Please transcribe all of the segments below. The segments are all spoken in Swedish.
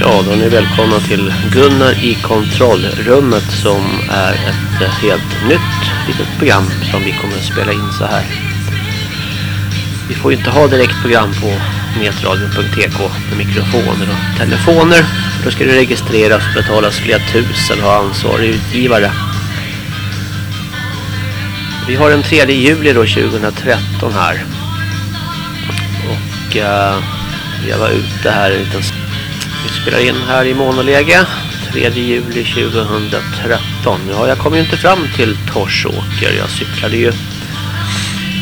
Ja, då är ni välkomna till Gunnar i kontrollrummet som är ett eh, helt nytt litet program som vi kommer att spela in så här. Vi får ju inte ha direkt program på netradion.tk med mikrofoner och telefoner. Då ska det registreras och betalas flera tusen och ha ansvarig utgivare. Vi har den 3 juli då 2013 här. Och uh, jag var ute här en liten vi spelar in här i monoläge 3 juli 2013. Ja, jag kom ju inte fram till Torsåker. Jag cyklade ju.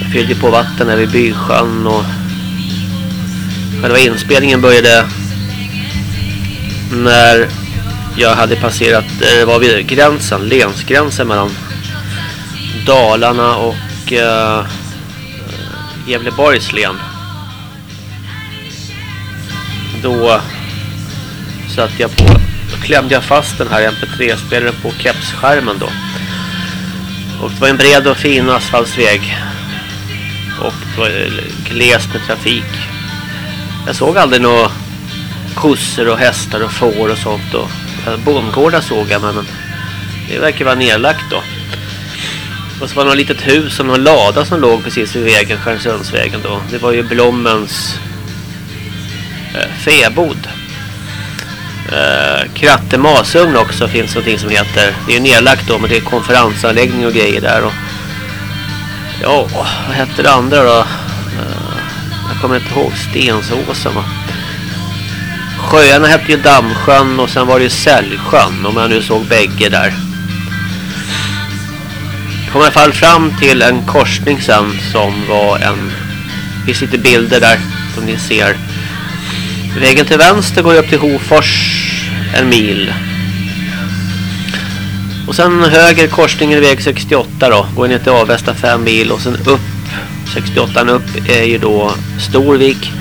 Jag fyllde på vatten här vid Bysjön och själva inspelningen började när jag hade passerat, det var vid gränsen, länsgränsen mellan Dalarna och eh, Gävleborgs län. Då satte jag på då klämde jag fast den här mp3-spelaren på kepsskärmen då. Och det var en bred och fin asfaltsväg. Och det var eh, glest med trafik. Jag såg aldrig några kossor och hästar och får och sånt. Och eh, bondgårdar såg jag men det verkar vara nedlagt då. Och så var det något litet hus och någon lada som låg precis vid vägen, Stjärnsundsvägen då. Det var ju Blommens eh, fäbod. Eh, Kratte masugn också finns någonting som heter. Det är nedlagt då men det är konferensanläggning och grejer där. Och, ja, vad hette det andra då? Eh, jag kommer inte ihåg. Stensåsen va? Sjöarna hette ju Dammsjön och sen var det ju Sällsjön om jag nu såg bägge där. Kom i alla fall fram till en korsning sen som var en... Det finns lite bilder där som ni ser. Vägen till vänster går upp till Hofors en mil. Och sen höger korsningen väg 68 då. Går ner till Avesta 5 mil och sen upp 68 upp är ju då Storvik.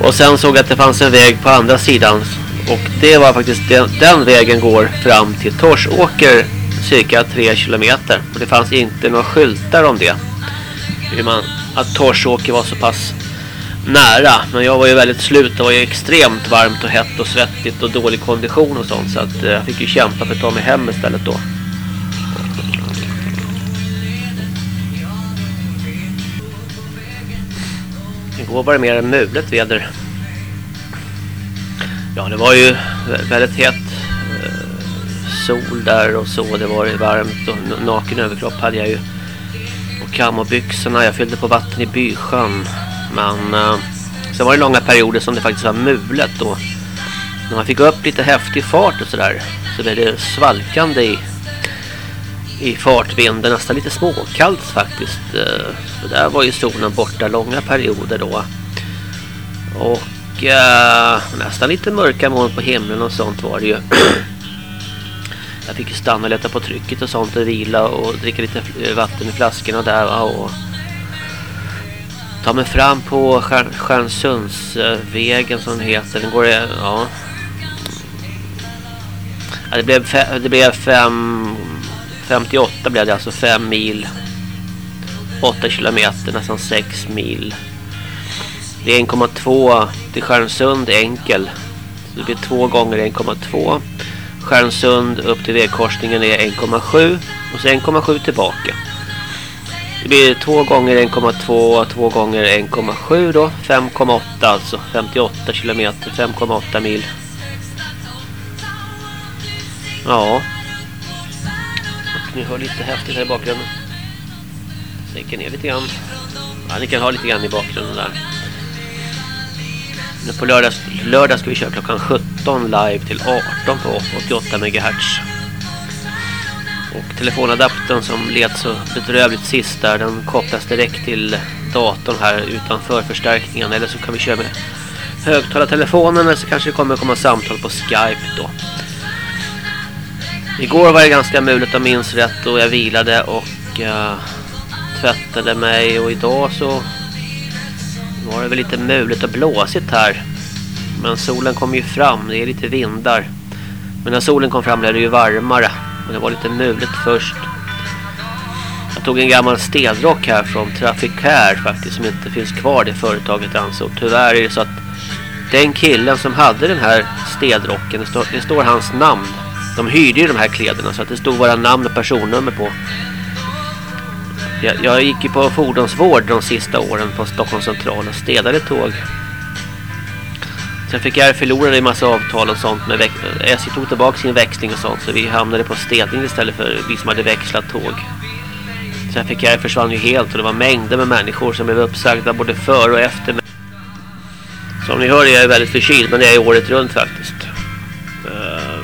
Och sen såg jag att det fanns en väg på andra sidan. Och det var faktiskt den, den vägen går fram till Torsåker cirka 3 kilometer. Och det fanns inte några skyltar om det. Hur man, att Torsåker var så pass nära. Men jag var ju väldigt slut. Det var ju extremt varmt och hett och svettigt och dålig kondition och sånt. Så att eh, jag fick ju kämpa för att ta mig hem istället då. Igår var det mer mulet väder. Ja, det var ju väldigt hett eh, sol där och så. Det var varmt och naken överkropp hade jag ju. Och kammobyxorna. Jag fyllde på vatten i Bysjön. Men eh, sen var det långa perioder som det faktiskt var mulet då. När man fick upp lite häftig fart och sådär så blev det svalkande i, i fartvinden. Nästan lite småkallt faktiskt. Eh, uh, så där var ju solen borta långa perioder då. Och eh, nästan lite mörka moln på himlen och sånt var det ju. Jag fick stanna och leta på trycket och sånt och vila och dricka lite vatten i flaskorna där och ta mig fram på Stjärnsundsvägen som den heter. Den går ja. ja det blev det blev fem 58 blev det alltså 5 mil 8 kilometer nästan 6 mil. Det är 1,2 till Stjärnsund enkel. Så det blir 2 gånger 1,2. Stjärnsund upp till vägkorsningen är 1,7 och så 1,7 tillbaka. Det blir 2 gånger 1,2 2 gånger 1,7 då. 5,8 alltså. 58 kilometer, 5,8 mil. Ja. Och ni hör lite häftigt här i bakgrunden. Sänker ner lite grann. Ja, ni kan ha lite grann i bakgrunden där. Nu på lördag, lördag ska vi köra klockan 17 live till 18 på 88 MHz. Och telefonadaptern som lät så bedrövligt sist där, den kopplas direkt till datorn här utanför förstärkningen. Eller så kan vi köra med högtalartelefonen eller så kanske det kommer komma samtal på Skype då. Igår var det ganska mulet om minns rätt och jag vilade och uh, tvättade mig och idag så var det väl lite mulet och blåsigt här. Men solen kom ju fram, det är lite vindar. Men när solen kom fram blev det ju varmare. Men det var lite muligt först. Jag tog en gammal stelrock här från Traficare faktiskt som inte finns kvar det företaget ansåg. Tyvärr är det så att den killen som hade den här stelrocken, det står, det står hans namn. De hyrde ju de här kläderna så att det stod våra namn och personnummer på. Jag, jag gick ju på fordonsvård de sista åren på Stockholms central och städade tåg. Sen fick jag förlora en massa avtal och sånt. Med SJ tog tillbaka sin växling och sånt. Så vi hamnade på städning istället för vi som hade växlat tåg. Sen fick jag försvann ju helt och det var mängder med människor som blev uppsagda både före och efter. Som ni hör är jag väldigt förkyld men det är året runt faktiskt. Eh,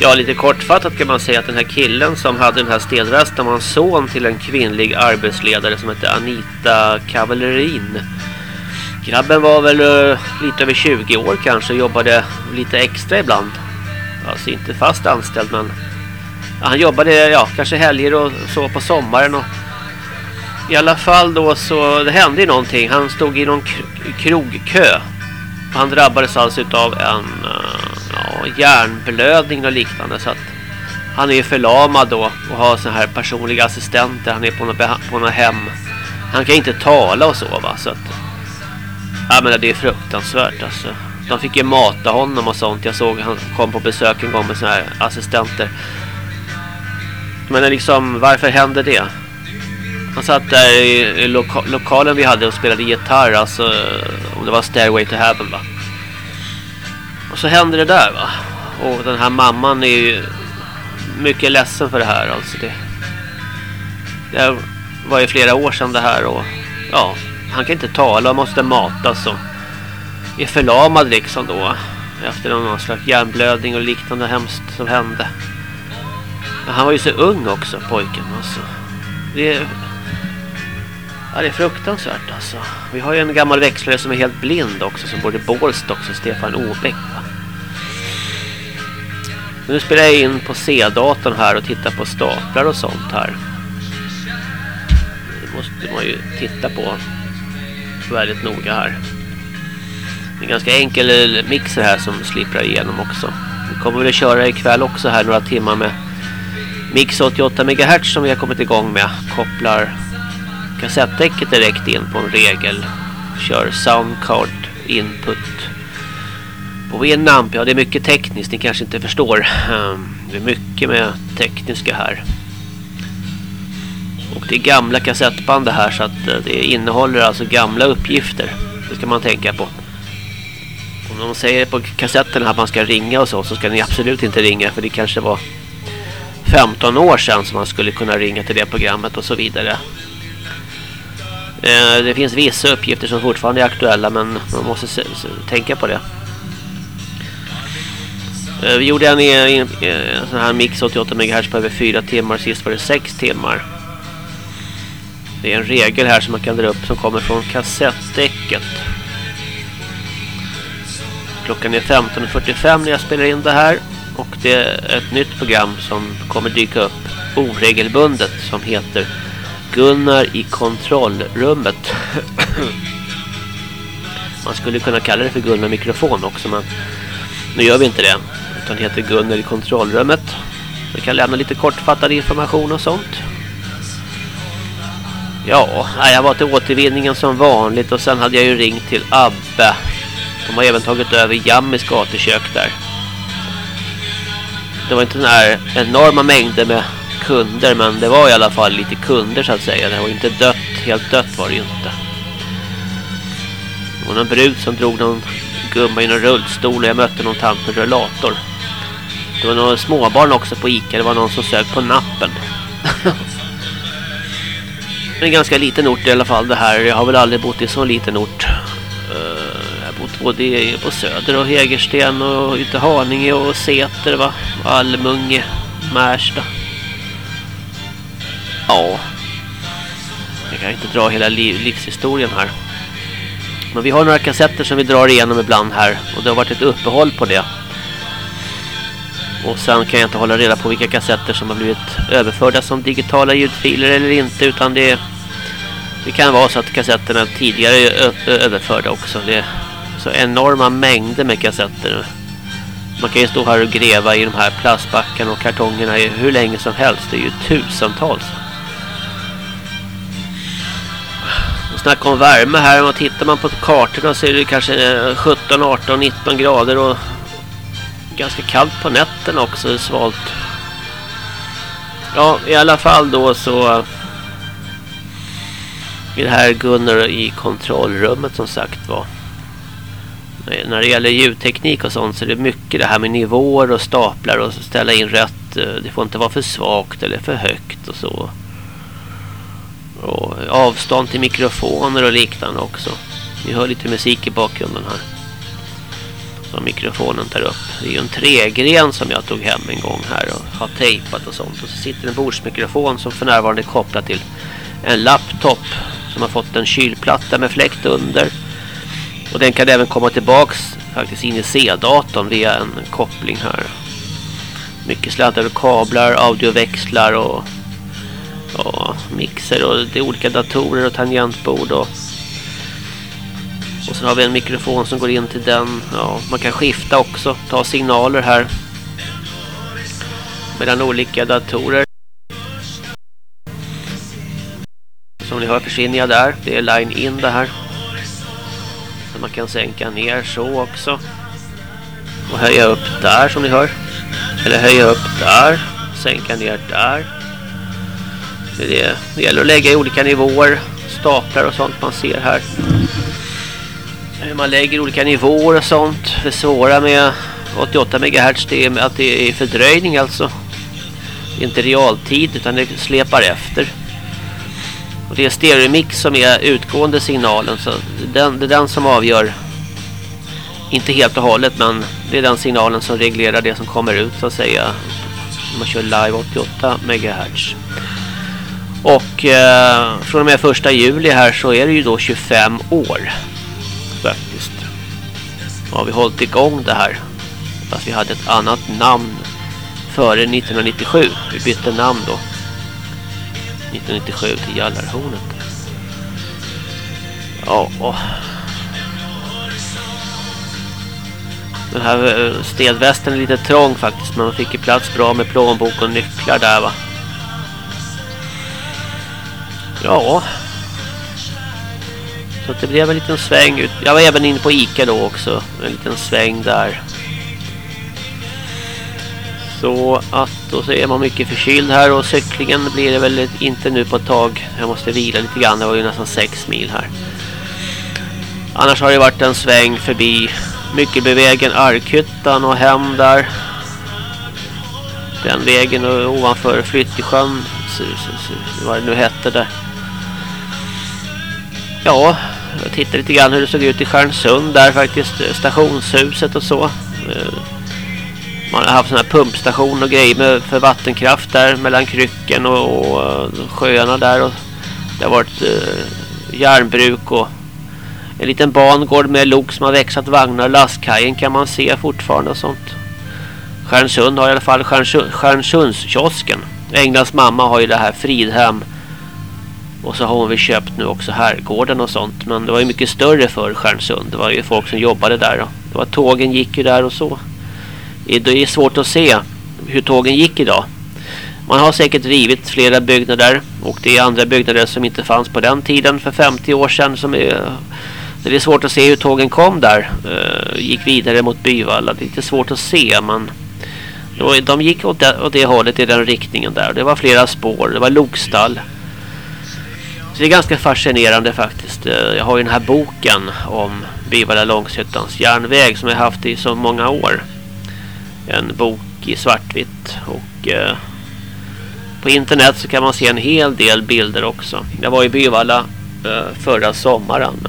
ja, lite kortfattat kan man säga att den här killen som hade den här städvästen var en son till en kvinnlig arbetsledare som hette Anita Kavallerin. Grabben var väl uh, lite över 20 år kanske jobbade lite extra ibland. Alltså inte fast anställd men han jobbade ja, kanske helger och så på sommaren och i alla fall då så det hände ju någonting. Han stod i någon krogkö. Han drabbades alltså av en uh, ja, hjärnblödning och liknande så att han är ju förlamad då och har såna här personliga assistenter. Han är på något, på något hem. Han kan inte tala och så va så att Ja men det är fruktansvärt alltså. De fick ju mata honom och sånt. Jag såg han kom på besök en gång med såna här assistenter. Men liksom, varför hände det? Han satt där i loka lokalen vi hade och spelade gitarr. Alltså, om det var Stairway to Heaven va. Och så hände det där va. Och den här mamman är ju mycket ledsen för det här. Alltså det, det var ju flera år sedan det här och ja, han kan inte tala och måste matas och är förlamad liksom då efter någon slags hjärnblödning och liknande hemskt som hände. Men han var ju så ung också, pojken. Alltså. Det, är, ja, det är fruktansvärt alltså. Vi har ju en gammal växlare som är helt blind också, som bor i Bålst också, Stefan Åbäck. Va? Nu spelar jag in på C-datorn här och tittar på staplar och sånt här. Det måste man ju titta på väldigt noga här. Det är en ganska enkel eh, mixer här som sliprar igenom också. Vi kommer väl att köra ikväll också här några timmar med Mix 88 MHz som vi har kommit igång med. Kopplar kassettdäcket direkt in på en regel. Kör soundcard input på Winamp. Ja, det är mycket tekniskt. Ni kanske inte förstår. Ehm, det är mycket med tekniska här. Och det är gamla kassettband det här så att eh, det innehåller alltså gamla uppgifter. Det ska man tänka på. Om de säger på kassetten att man ska ringa och så så ska ni absolut inte ringa för det kanske var 15 år sedan som man skulle kunna ringa till det programmet och så vidare. Eh, det finns vissa uppgifter som fortfarande är aktuella men man måste tänka på det. Eh, vi gjorde en, en, en sån här mix 88 MHz på över 4 timmar, sist var det 6 timmar. Det är en regel här som man kan dra upp som kommer från kassettdäcket. Klockan är 15.45 när jag spelar in det här. Och det är ett nytt program som kommer dyka upp oregelbundet som heter Gunnar i kontrollrummet. Man skulle kunna kalla det för Gunnar mikrofon också men nu gör vi inte det. Utan det heter Gunnar i kontrollrummet. Vi kan lämna lite kortfattad information och sånt. Ja, jag var till återvinningen som vanligt och sen hade jag ju ringt till Abbe. De har även tagit över Jammis gatukök där. Det var inte den här enorma mängder med kunder men det var i alla fall lite kunder så att säga. Det var inte dött, helt dött var det ju inte. Det var någon brud som drog någon gumma i någon rullstol och jag mötte någon tant med rullator. Det var några småbarn också på Ica. Det var någon som sög på nappen. en ganska liten ort i alla fall det här. Jag har väl aldrig bott i så liten ort. Eh, jag har bott både på Söder och Hägersten och ute Haninge och Säter va. Almunge, Märsta. Ja. Jag kan inte dra hela liv, livshistorien här. Men vi har några kassetter som vi drar igenom ibland här. Och det har varit ett uppehåll på det. Och sen kan jag inte hålla reda på vilka kassetter som har blivit överförda som digitala ljudfiler eller inte. Utan det, det kan vara så att kassetterna tidigare är överförda också. Det är så enorma mängder med kassetter. Man kan ju stå här och gräva i de här plastbackarna och kartongerna hur länge som helst. Det är ju tusentals. snacka om värme här. Om man tittar man på kartorna så är det kanske 17, 18, 19 grader och ganska kallt på nätterna också. Det är svalt. Ja, i alla fall då så det här Gunnar i kontrollrummet som sagt var. När det gäller ljudteknik och sånt så är det mycket det här med nivåer och staplar och ställa in rätt. Eh, det får inte vara för svagt eller för högt och så. Och avstånd till mikrofoner och liknande också. Vi hör lite musik i bakgrunden här. Som mikrofonen tar upp. Det är ju en tregren som jag tog hem en gång här och har tejpat och sånt. Och så sitter en bordsmikrofon som för närvarande är kopplad till en laptop som har fått en kylplatta med fläkt under. Och den kan även komma tillbaks faktiskt in i C-datorn via en koppling här. Mycket sladdar och kablar, audioväxlar och ja, mixer och det är olika datorer och tangentbord och och sen har vi en mikrofon som går in till den. Ja, man kan skifta också, ta signaler här mellan olika datorer. Ni hör försvinner jag där. Det är line in det här. Så man kan sänka ner så också. Och höja upp där som ni hör. Eller höja upp där. Sänka ner där. Det, det. det gäller att lägga i olika nivåer. Staplar och sånt man ser här. Hur man lägger olika nivåer och sånt. Det svåra med 88 MHz det är att det är fördröjning alltså. Inte realtid utan det släpar efter. Och det är stereomix som är utgående signalen så den, det är den som avgör inte helt och hållet men det är den signalen som reglerar det som kommer ut så att säga om man kör live 88 MHz. Och eh, från och med första juli här så är det ju då 25 år faktiskt. Då har vi hållit igång det här. Fast vi hade ett annat namn före 1997. Vi bytte namn då. 1997 till Jallarhornet. Ja, Den här eh, stedvästen är lite trång faktiskt. Men man fick ju plats bra med plånbok och nycklar där va. Ja. Så det blev en liten sväng ut. Jag var även inne på Ica då också. En liten sväng där. Så att då så är man mycket förkyld här och cyklingen blir det väl inte nu på ett tag. Jag måste vila lite grann, det var ju nästan 6 mil här. Annars har det varit en sväng förbi Myckelbyvägen, Arkhyttan och hem där. Den vägen och ovanför Flyttesjön, vad det nu hette där. Ja, jag tittade lite grann hur det såg ut i Stjärnsund där faktiskt, stationshuset och så. Eh, man har haft sådana här pumpstation och grejer med, för vattenkraft där mellan krycken och, och eh, sjöarna där. Och det har varit eh, järnbruk och en liten bangård med lok som har växat vagnar. Lastkajen kan man se fortfarande och sånt. Stjärnsund har i alla fall Stjärnsundskiosken. Englands mamma har ju det här Fridhem. Och så har hon väl köpt nu också Herrgården och sånt. Men det var ju mycket större för Stjärnsund. Det var ju folk som jobbade där. Då. Det var tågen gick ju där och så. Det är svårt att se hur tågen gick idag. Man har säkert rivit flera byggnader och det är andra byggnader som inte fanns på den tiden för 50 år sedan som är det är svårt att se hur tågen kom där. Eh, gick vidare mot Byvalla. Det är lite svårt att se men de gick åt det, åt det hållet i den riktningen där. Det var flera spår. Det var lokstall. Så det är ganska fascinerande faktiskt. Eh, jag har ju den här boken om Byvalla Långshyttans järnväg som jag haft i så många år en bok i svartvitt och eh, på internet så kan man se en hel del bilder också. Jag var i Byvalla eh, förra sommaren.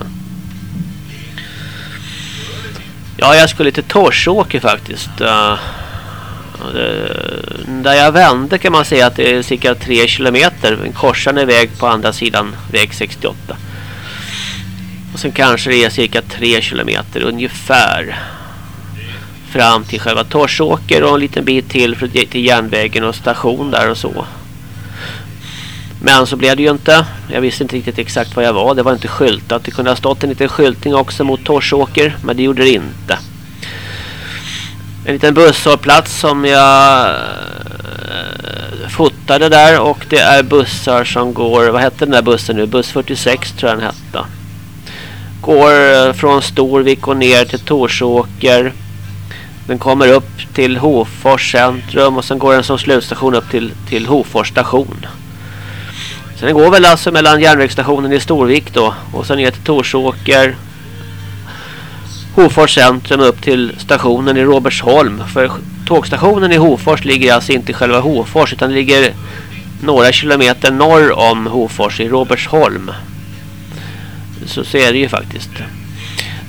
Ja, jag skulle till Torsåker faktiskt. Eh, eh, där jag vände kan man säga att det är cirka 3 kilometer. En korsande väg på andra sidan väg 68. Och sen kanske det är cirka 3 kilometer ungefär fram till själva Torsåker och en liten bit till för, till järnvägen och station där och så. Men så blev det ju inte. Jag visste inte riktigt exakt var jag var. Det var inte skyltat. Det kunde ha stått en liten skyltning också mot Torsåker. Men det gjorde det inte. en liten busshållplats som jag eh, fotade där och det är bussar som går, vad hette den där bussen nu? Buss 46 tror jag den hette. Går eh, från Storvik och ner till Torsåker. Den kommer upp till Hofors centrum och sen går den som slutstation upp till, till Hofors station. Så den går väl alltså mellan järnvägsstationen i Storvik då och sen ner till Torsåker. Hofors centrum upp till stationen i Robertsholm. För tågstationen i Hofors ligger alltså inte i själva Hofors utan ligger några kilometer norr om Hofors i Robertsholm. Så, så är det ju faktiskt.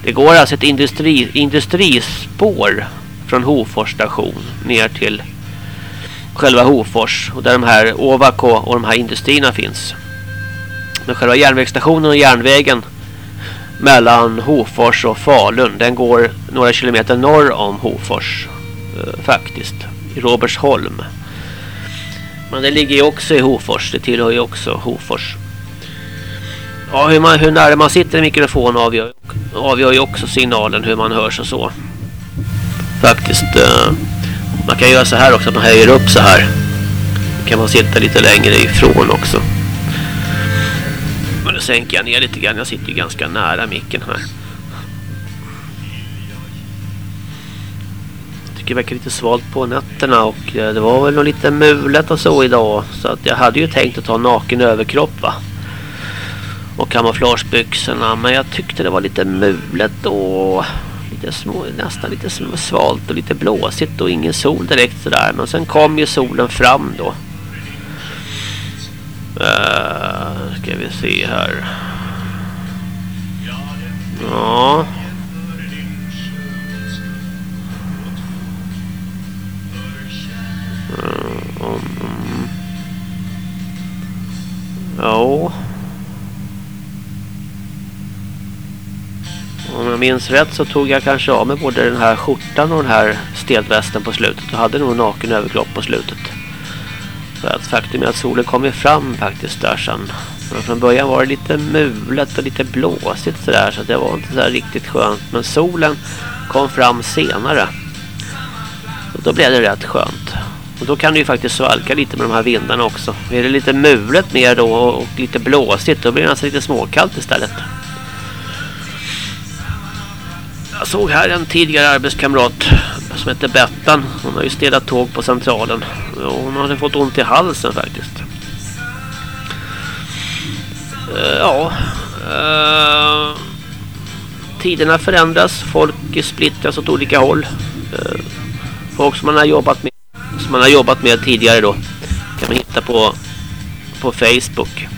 Det går alltså ett industri, industrispår från Hofors station ner till själva Hofors och där de här Ovako och de här industrierna finns. Men själva järnvägsstationen och järnvägen mellan Hofors och Falun den går några kilometer norr om Hofors eh, faktiskt i Robertsholm. Men det ligger ju också i Hofors, det tillhör ju också Hofors. Ja, hur, man, hur nära man sitter i mikrofon avgör, avgör ju också signalen hur man hörs och så. Faktiskt. Eh, man kan göra så här också, att man höjer upp så här. Då kan man sitta lite längre ifrån också. Men då sänker jag ner lite grann. Jag sitter ju ganska nära micken här. Jag tycker det verkar lite svalt på nätterna och eh, det var väl nog lite mulet och så idag. Så att jag hade ju tänkt att ta naken överkropp va. Och kamouflagebyxorna. Men jag tyckte det var lite mulet och lite små, nästan lite svalt och lite blåsigt och ingen sol direkt sådär. Men sen kom ju solen fram då. Uh, ska vi se här. Ja. Mm, mm. Ja. Om jag minns rätt så tog jag kanske av mig både den här skjortan och den här stelvästen på slutet. Och hade nog naken överkropp på slutet. För att faktum är att solen kommer fram faktiskt där sen. Men från början var det lite mulet och lite blåsigt sådär. Så det var inte så riktigt skönt. Men solen kom fram senare. Och då blev det rätt skönt. Och då kan det ju faktiskt svalka lite med de här vindarna också. Är det lite mulet mer då och lite blåsigt då blir det alltså lite småkallt istället. Jag såg här en tidigare arbetskamrat som heter Bettan. Hon har ju städat tåg på centralen. Hon hade fått ont i halsen faktiskt. Eh, ja. Eh, tiderna förändras. Folk splittras åt olika håll. Eh, folk som man har jobbat med som man har jobbat med tidigare då kan man hitta på på Facebook.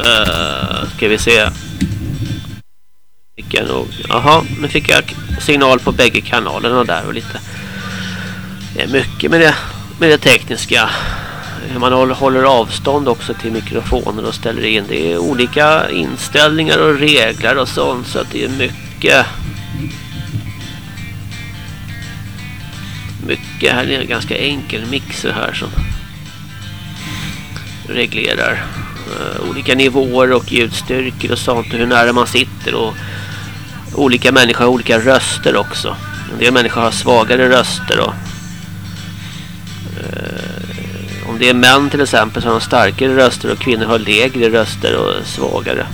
Uh, ska vi se fick jag nog. Jaha, nu fick jag signal på bägge kanalerna där och lite. Det är mycket med det, med det tekniska. Hur man håller avstånd också till mikrofoner och ställer in. Det är olika inställningar och regler och sånt så att det är mycket mycket här är en ganska enkel mixer här som reglerar uh, olika nivåer och ljudstyrkor och sånt och hur nära man sitter och olika människor har olika röster också. En del människor har svagare röster och eh, om det är män till exempel så har de starkare röster och kvinnor har lägre röster och svagare.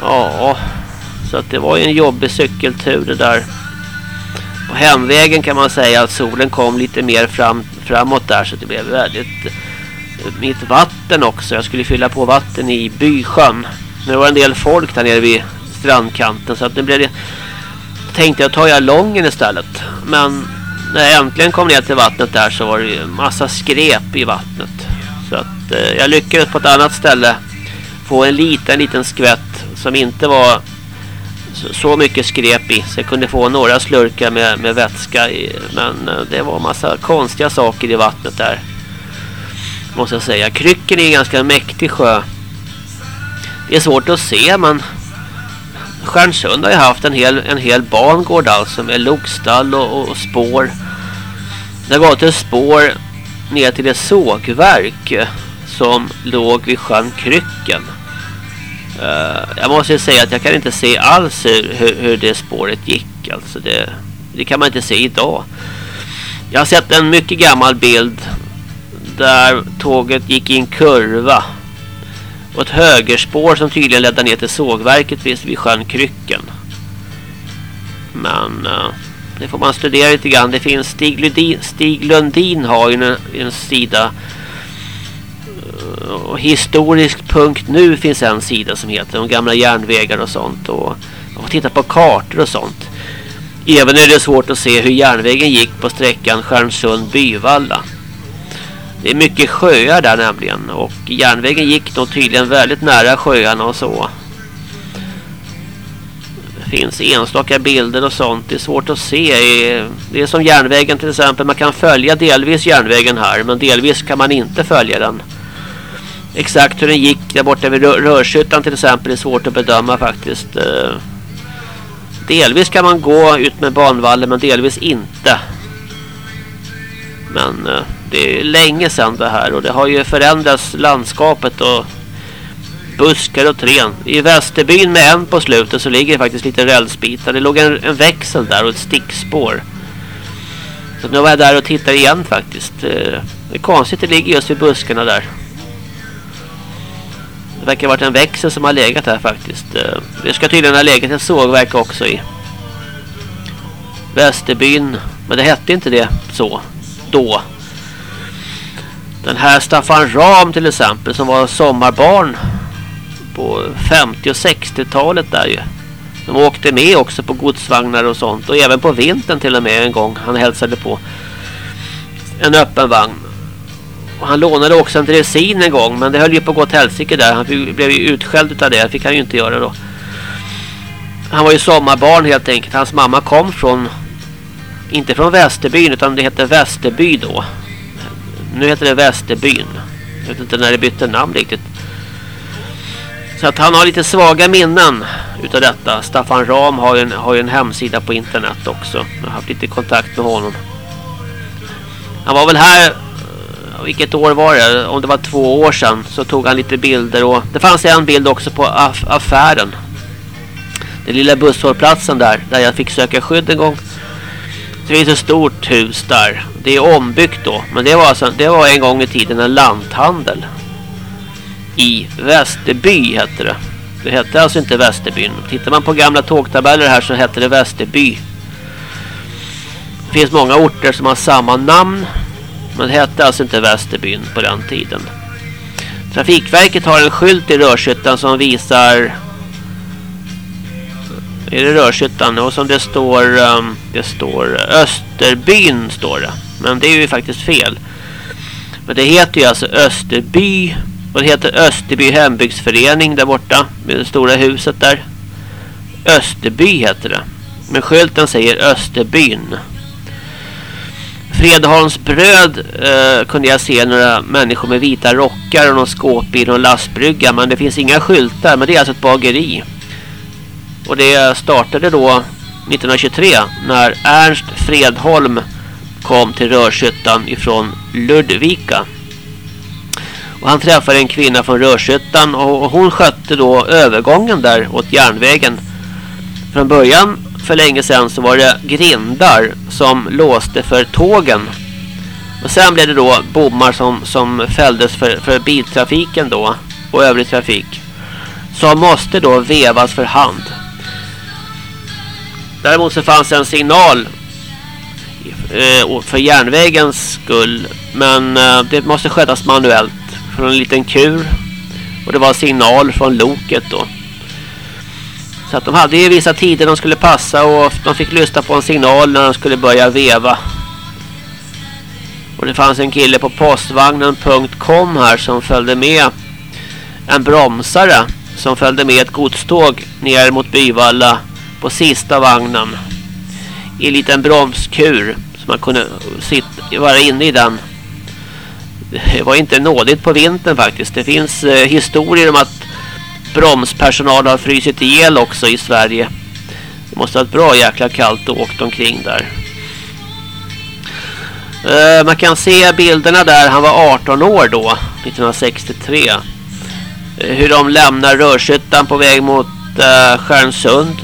Ja, så att det var ju en jobbig cykeltur det där. På hemvägen kan man säga att solen kom lite mer fram, framåt där så det blev väldigt mitt vatten också. Jag skulle fylla på vatten i Bysjön. Men det var en del folk där nere vid strandkanten så att det blev det tänkte jag ta jag lången istället. Men när jag äntligen kom ner till vattnet där så var det ju en massa skräp i vattnet. Så att eh, jag lyckades på ett annat ställe få en liten liten skvätt som inte var så, så mycket skräp i. Så jag kunde få några slurkar med, med vätska i. Men eh, det var massa konstiga saker i vattnet där. Måste jag säga. Krycken är en ganska mäktig sjö. Det är svårt att se men Stjärnsund har ju haft en hel, en hel bangård alltså med lokstall och, och spår. Det har gått ett spår ner till ett sågverk som låg vid sjön Krycken. Uh, jag måste säga att jag kan inte se alls hur, hur det spåret gick. Alltså det, det kan man inte se idag. Jag har sett en mycket gammal bild där tåget gick i en kurva. Och ett högerspår som tydligen ledde ner till sågverket vid, vid sjön Krycken. Men uh, det får man studera lite grann. Det finns Stig Lundin, Stig Lundin har ju en, en sida eh, och historisk.nu finns en sida som heter om gamla järnvägar och sånt och man får titta på kartor och sånt. Även är det svårt att se hur järnvägen gick på sträckan Stjärnsund-Byvalla. Det är mycket sjöar där nämligen och järnvägen gick nog tydligen väldigt nära sjöarna och så. Det finns enstaka bilder och sånt. Det är svårt att se. Det är som järnvägen till exempel. Man kan följa delvis järnvägen här men delvis kan man inte följa den. Exakt hur den gick där borta vid Rörshyttan till exempel är svårt att bedöma faktiskt. Eh, delvis kan man gå ut med banvallen men delvis inte. Men eh, det är länge sedan det här och det har ju förändrats landskapet och buskar och trän. I Västerbyn med en på slutet så ligger det faktiskt lite rälsbitar. Det låg en, en växel där och ett stickspår. Så nu var jag där och tittade igen faktiskt. Eh, det är konstigt, det ligger just vid buskarna där. Det verkar ha varit en växel som har legat här faktiskt. Eh, det ska tydligen ha legat ett sågverk också i Västerbyn. Men det hette inte det så då. Den här Staffan Ram till exempel som var sommarbarn på 50- och 60-talet där ju. De åkte med också på godsvagnar och sånt. Och även på vintern till och med en gång. Han hälsade på en öppen vagn. Och han lånade också en dressin en gång. Men det höll ju på att gå till helsike där. Han blev ju utskälld av det. Det fick han ju inte göra då. Han var ju sommarbarn helt enkelt. Hans mamma kom från... Inte från Västerbyn utan det hette Västerby då. Nu heter det Västerbyn. Jag vet inte när det bytte namn riktigt. Så att han har lite svaga minnen utav detta. Staffan Ram har ju en, har ju en hemsida på internet också. Jag har haft lite kontakt med honom. Han var väl här eh, vilket år var det? Om det var två år sedan så tog han lite bilder och det fanns en bild också på aff affären. Den lilla busshållplatsen där där jag fick söka skydd en gång. Det finns ett stort hus där. Det är ombyggt då, men det var alltså, det var en gång i tiden en lanthandel. I Västerby hette det. Det hette alltså inte Västerbyn. Tittar man på gamla tågtabeller här så hette det Västerby. Det finns många orter som har samma namn men det hette alltså inte Västerbyn på den tiden. Trafikverket har en skylt i Rörshyttan som visar är det Rörshyttan och som det står um, det står Österbyn står det. Men det är ju faktiskt fel. Men det heter ju alltså Österby och det heter Österby hembygdsförening där borta med det stora huset där. Österby heter det. Men skylten säger Österbyn. Fredholms bröd eh, kunde jag se några människor med vita rockar och någon skåpbil och lastbrygga. Men det finns inga skyltar. Men det är alltså ett bageri. Och det startade då 1923 när Ernst Fredholm kom till Rörshyttan ifrån Ludvika. Och han träffade en kvinna från Rörshyttan och hon skötte då övergången där åt järnvägen. Från början för länge sedan så var det grindar som låste för tågen. Och sen blev det då bommar som, som fälldes för, för biltrafiken då och övrig trafik. Som måste då vevas för hand. Däremot så fanns en signal eh, för järnvägens skull. Men eh, det måste skötas manuellt från en liten kur. Och det var signal från loket då. Så att de hade ju vissa tider de skulle passa och de fick lyssna på en signal när de skulle börja veva. Och det fanns en kille på postvagnen.com här som följde med en bromsare som följde med ett godståg ner mot Byvalla på sista vagnen i en liten bromskur så man kunde sitta, vara inne i den. Det var inte nådigt på vintern faktiskt. Det finns eh, historier om att bromspersonal har frysit ihjäl också i Sverige. Det måste ha varit bra jäkla kallt och åkt omkring där. Eh, man kan se bilderna där. Han var 18 år då, 1963. Eh, hur de lämnar Rörshyttan på väg mot eh, Stjärnsund.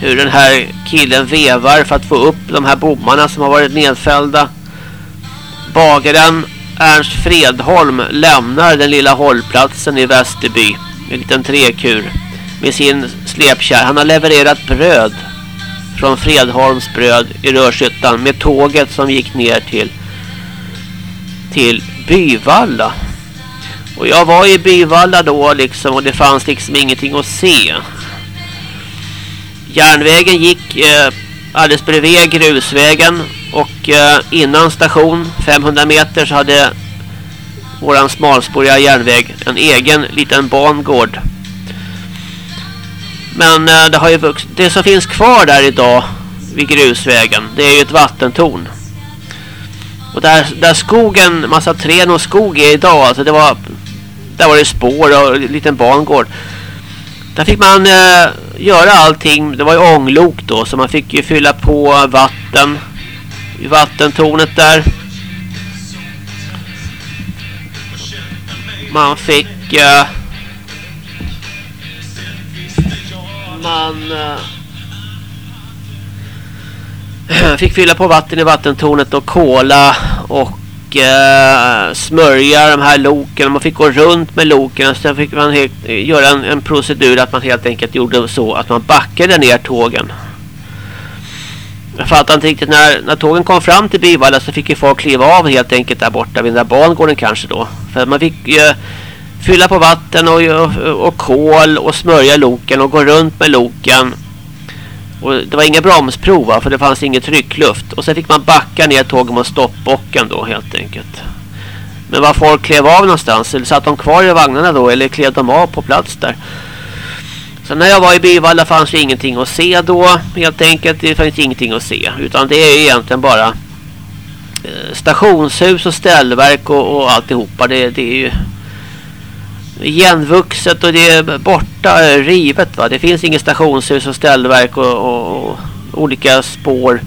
Hur den här killen vevar för att få upp de här bommarna som har varit nedfällda. Bagaren Ernst Fredholm lämnar den lilla hållplatsen i Västerby. En liten trekur med sin släpkärr. Han har levererat bröd från Fredholms bröd i Rörshyttan med tåget som gick ner till till Byvalla. Och jag var i Byvalla då liksom och det fanns liksom ingenting att se. Järnvägen gick eh, alldeles bredvid grusvägen och eh, innan station 500 meter så hade våran smalspåriga järnväg en egen liten bangård. Men eh, det har ju vuxit. Det som finns kvar där idag vid grusvägen det är ju ett vattentorn. Och där, där skogen, massa träd och skog är idag, alltså det var där var det spår och en liten bangård. Där fick man eh, göra allting. Det var ju ånglok då så man fick ju fylla på vatten i vattentornet där. Man fick eh, man eh, fick fylla på vatten i vattentornet och kola och eh, smörja de här loken. Man fick gå runt med loken. Sen fick man helt, göra en, en, procedur att man helt enkelt gjorde så att man backade ner tågen. Jag fattar inte riktigt. När, när tågen kom fram till Bivalla så fick ju folk kliva av helt enkelt där borta vid den där bangården kanske då. För man fick eh, fylla på vatten och, och, och kol och smörja loken och gå runt med loken och det var inga bromsprov va? för det fanns inget tryckluft. Och sen fick man backa ner tåget mot stoppbocken då helt enkelt. Men var folk klev av någonstans? Eller satt de kvar i vagnarna då? Eller klev de av på plats där? Så när jag var i Byvalla fanns det ingenting att se då. Helt enkelt, det fanns ingenting att se. Utan det är egentligen bara eh, stationshus och ställverk och, och alltihopa. Det, det är ju igenvuxet och det är borta, eh, rivet va. Det finns inget stationshus och ställverk och, och, och, olika spår.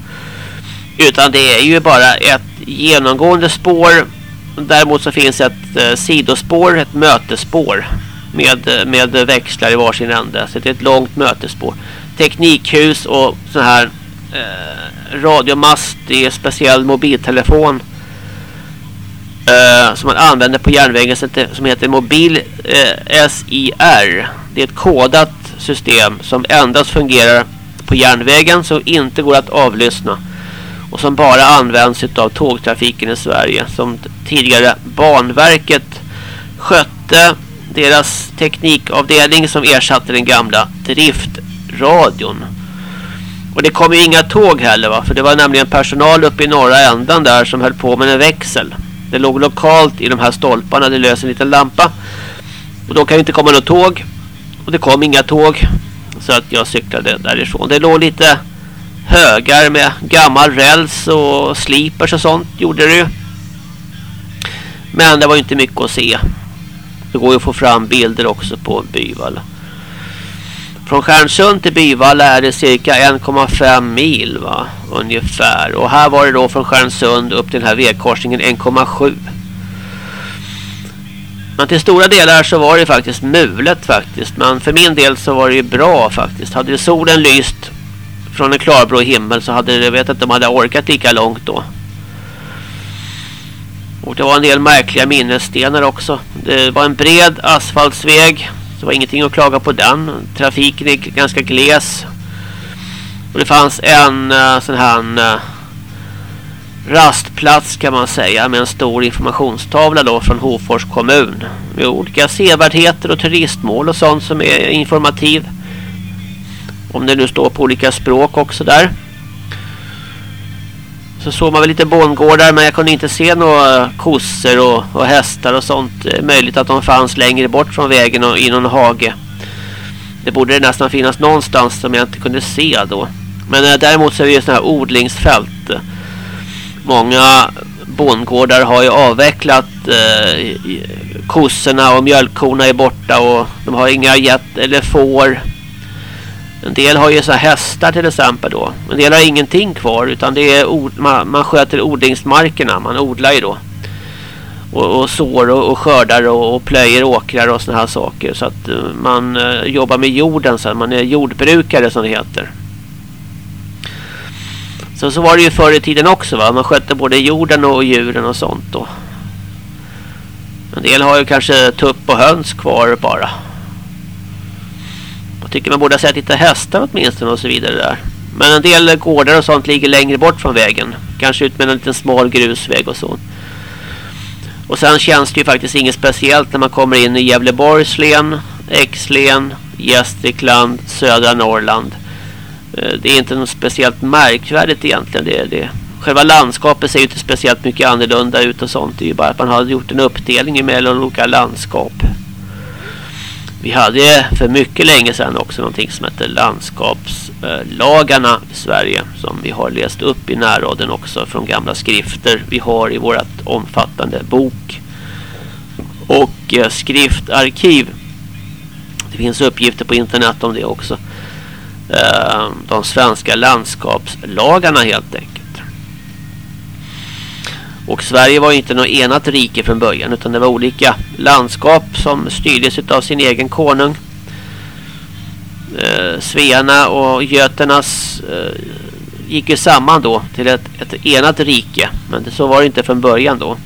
Utan det är ju bara ett genomgående spår. Däremot så finns ett eh, sidospår, ett mötesspår. Med, eh, med växlar i varsin ände. Så det är ett långt mötesspår. Teknikhus och sån här eh, radiomast i speciell mobiltelefon eh, som man använder på järnvägen som heter Mobil eh, SIR. Det är ett kodat system som endast fungerar på järnvägen som inte går att avlyssna och som bara används av tågtrafiken i Sverige som tidigare Banverket skötte deras teknikavdelning som ersatte den gamla driftradion. Och det kom ju inga tåg heller va? För det var nämligen personal uppe i norra ändan där som höll på med en växel. Det låg lokalt i de här stolparna. Det löser en liten lampa. Och då kan ju inte komma något tåg. Och det kom inga tåg. Så att jag cyklade därifrån. Det låg lite högar med gammal räls och slipers och sånt gjorde det ju. Men det var ju inte mycket att se. Det går ju att få fram bilder också på Byvalla. Från Stjärnsund till Byvalla är det cirka 1,5 mil va? Ungefär. Och här var det då från Stjärnsund upp till den här vägkorsningen 1,7. Men till stora delar så var det faktiskt mulet faktiskt. Men för min del så var det ju bra faktiskt. Hade solen lyst från en klarblå himmel så hade det, jag vet inte om de hade orkat lika långt då. Och det var en del märkliga minnesstenar också. Det var en bred asfaltsväg det var ingenting att klaga på den. Trafiken är ganska gles. Och det fanns en uh, sån här uh, rastplats kan man säga med en stor informationstavla då från Hofors kommun. Med olika sevärdheter och turistmål och sånt som är informativ. Om det nu står på olika språk också där. Så såg man väl lite bondgårdar men jag kunde inte se några kossor och, och hästar och sånt. Det är möjligt att de fanns längre bort från vägen och i någon hage. Det borde det nästan finnas någonstans som jag inte kunde se då. Men eh, däremot så är det ju sådana här odlingsfält. Många bondgårdar har ju avvecklat eh, kossorna och mjölkkorna är borta och de har inga get eller får en del har ju så hästar till exempel då. En del har ingenting kvar utan det är od man, man sköter odlingsmarkerna. Man odlar ju då. och, och sår och, och skördar och, och plöjer åkrar och såna här saker. Så att eh, man uh, jobbar med jorden så att man är jordbrukare som det heter. Så, så var det ju förr i tiden också va. Man skötte både jorden och djuren och sånt då. En del har ju kanske tupp och höns kvar bara. Tycker man borde ha sett lite hästar åtminstone och så vidare där. Men en del gårdar och sånt ligger längre bort från vägen. Kanske ut med en liten smal grusväg och så. Och sen känns det ju faktiskt inget speciellt när man kommer in i Gävleborgs län, X-län, Gästrikland, södra Norrland. Eh, det är inte något speciellt märkvärdigt egentligen. Det, det. Själva landskapet ser ju inte speciellt mycket annorlunda ut och sånt. Det är ju bara att man har gjort en uppdelning mellan olika landskap. Vi hade för mycket länge sedan också någonting som heter landskapslagarna i Sverige som vi har läst upp i närraden också från gamla skrifter vi har i vårt omfattande bok och eh, skriftarkiv. Det finns uppgifter på internet om det också. Eh, de svenska landskapslagarna helt enkelt. Och Sverige var inte något enat rike från början utan det var olika landskap som styrdes av sin egen konung. Eh, Svearna och Göternas eh, gick ju samman då till ett, ett enat rike. Men det, så var det inte från början då.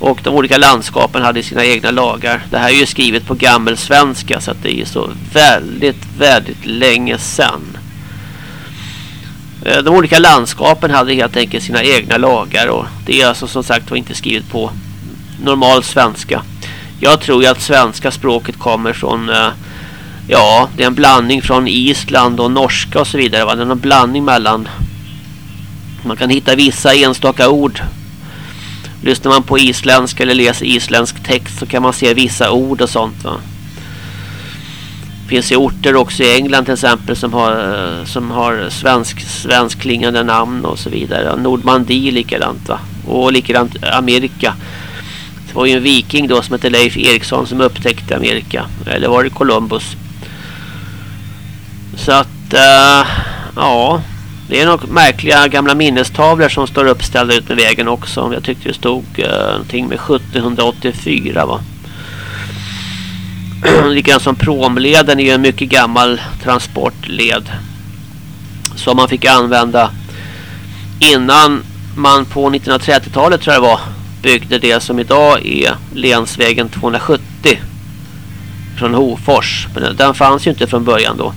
Och de olika landskapen hade sina egna lagar. Det här är ju skrivet på gammelsvenska så att det är så väldigt, väldigt länge sedan. Eh, de olika landskapen hade helt enkelt sina egna lagar och det är alltså som sagt var inte skrivet på normal svenska. Jag tror ju att svenska språket kommer från eh, ja, det är en blandning från Island och norska och så vidare. Va? Det är en blandning mellan man kan hitta vissa enstaka ord. Lyssnar man på isländska eller läser isländsk text så kan man se vissa ord och sånt va. Det finns ju orter också i England till exempel som har, eh, som har svensk, svenskklingande namn och så vidare. Nordmandi likadant va. Och likadant Amerika. Det var ju en viking då som hette Leif Eriksson som upptäckte Amerika. Eller var det Columbus? Så att, uh, ja. Det är nog märkliga gamla minnestavlor som står uppställda ut med vägen också. Jag tyckte det stod uh, någonting med 1784 va. Likadant som promleden är ju en mycket gammal transportled. Som man fick använda innan man på 1930-talet tror jag det var byggde det som idag är länsvägen 270 från Hofors. Men den fanns ju inte från början då.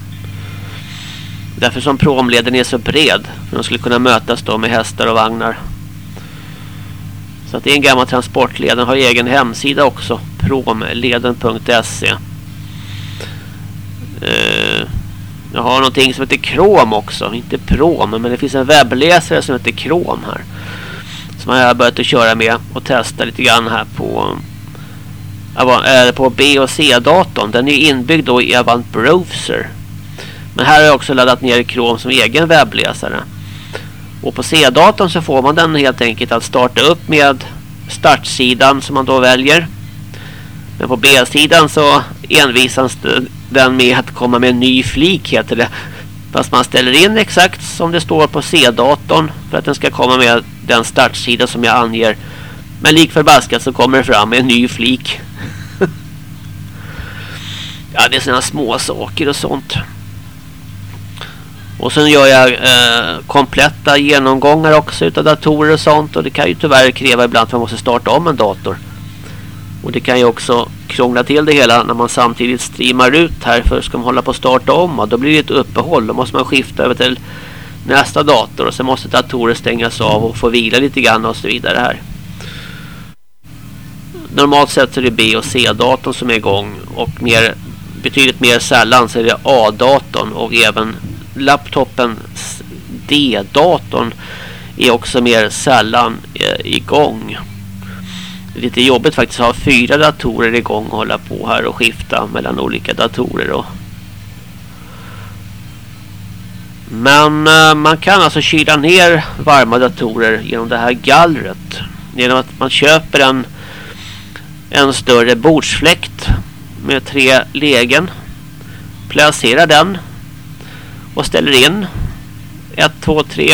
Därför som promleden är så bred. För de skulle kunna mötas då med hästar och vagnar. Så att det är en gammal transportled. Den har egen hemsida också. Promleden.se eh, Jag har någonting som heter Chrome också. Inte Prom, men det finns en webbläsare som heter Chrome här. Som jag har börjat att köra med och testa lite grann här på eh, på B och C-datorn. Den är inbyggd då i Avant Browser. Men här har jag också laddat ner Chrome som egen webbläsare. Och på C-datorn så får man den helt enkelt att starta upp med startsidan som man då väljer. Men på B-sidan så envisas den med att komma med en ny flik heter det. Fast man ställer in exakt som det står på C-datorn för att den ska komma med den startsida som jag anger. Men lik förbaskat så kommer det fram en ny flik. ja, det är sådana små saker och sånt. Och sen gör jag eh, kompletta genomgångar också utav datorer och sånt. Och det kan ju tyvärr kräva ibland att man måste starta om en dator. Och det kan ju också krångla till det hela när man samtidigt streamar ut här. För ska man hålla på att starta om och då blir det ett uppehåll. Då måste man skifta över till nästa dator. Och sen måste datorer stängas av och få vila lite grann och så vidare här. Normalt sett så är det B- och C-datorn som är igång. Och mer, betydligt mer sällan så är det A-datorn och även laptopen D-datorn är också mer sällan eh, igång. Det är lite jobbigt faktiskt att ha fyra datorer igång och hålla på här och skifta mellan olika datorer. Och Men eh, man kan alltså kyla ner varma datorer genom det här gallret. Genom att man köper en, en större bordsfläkt med tre lägen. Placerar den och ställer in 1, 2, 3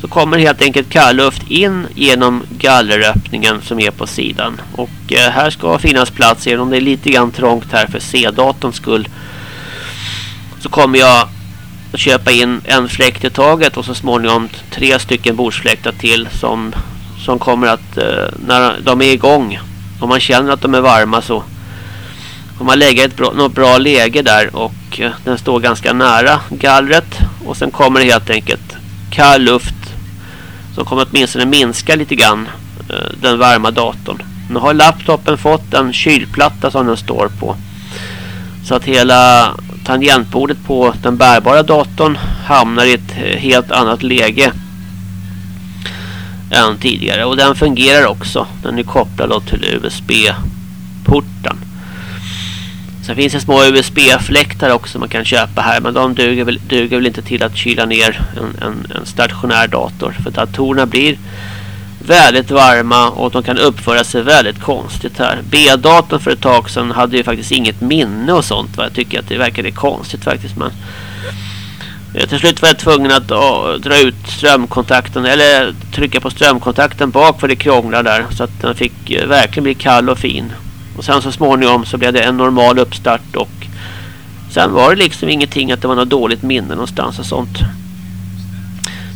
så kommer helt enkelt kallluft in genom galleröppningen som är på sidan. Och eh, här ska finnas plats, även om det är lite grann trångt här för C-datorns skull. Så kommer jag att köpa in en fläkt i taget och så småningom tre stycken bordsfläktar till som, som kommer att, eh, när de är igång, om man känner att de är varma så får man lägga ett bra, något bra läge där och eh, den står ganska nära gallret och sen kommer det helt enkelt kall luft som kommer åtminstone minska lite grann eh, den varma datorn. Nu har laptopen fått en kylplatta som den står på. Så att hela tangentbordet på den bärbara datorn hamnar i ett eh, helt annat läge än tidigare. Och den fungerar också. Den är kopplad till USB-porten. Sen finns det små USB-fläktar också man kan köpa här. Men de duger väl, duger väl inte till att kyla ner en, en, en stationär dator. För datorerna blir väldigt varma och de kan uppföra sig väldigt konstigt här. B-datorn för ett tag sedan hade ju faktiskt inget minne och sånt. Va? Jag tycker att det verkade konstigt faktiskt. Men eh, till slut var jag tvungen att ah, dra ut strömkontakten eller trycka på strömkontakten bak för det krånglade där. Så att den fick eh, verkligen bli kall och fin. Och sen så småningom så blev det en normal uppstart och sen var det liksom ingenting att det var något dåligt minne någonstans och sånt.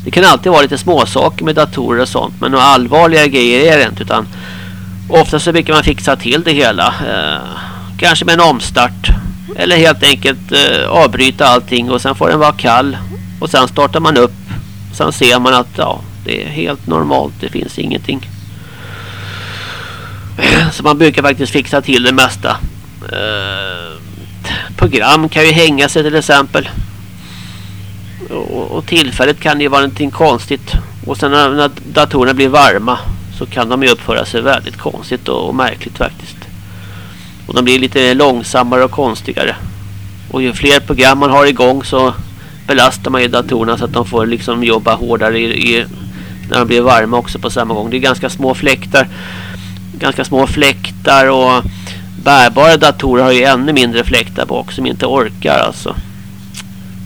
Det kan alltid vara lite småsaker med datorer och sånt men några allvarliga grejer är det inte utan ofta så brukar man fixa till det hela. Eh, kanske med en omstart eller helt enkelt eh, avbryta allting och sen får den vara kall och sen startar man upp. Sen ser man att ja, det är helt normalt, det finns ingenting. Så man brukar faktiskt fixa till det mesta. Eh, program kan ju hänga sig till exempel. Och, och tillfället kan ju vara någonting konstigt. Och sen när, när datorerna blir varma så kan de ju uppföra sig väldigt konstigt och, och märkligt faktiskt. Och de blir lite långsammare och konstigare. Och ju fler program man har igång så belastar man ju datorerna så att de får liksom jobba hårdare i, i, när de blir varma också på samma gång. Det är ganska små fläktar ganska små fläktar och bärbara datorer har ju ännu mindre fläktar bak som inte orkar alltså.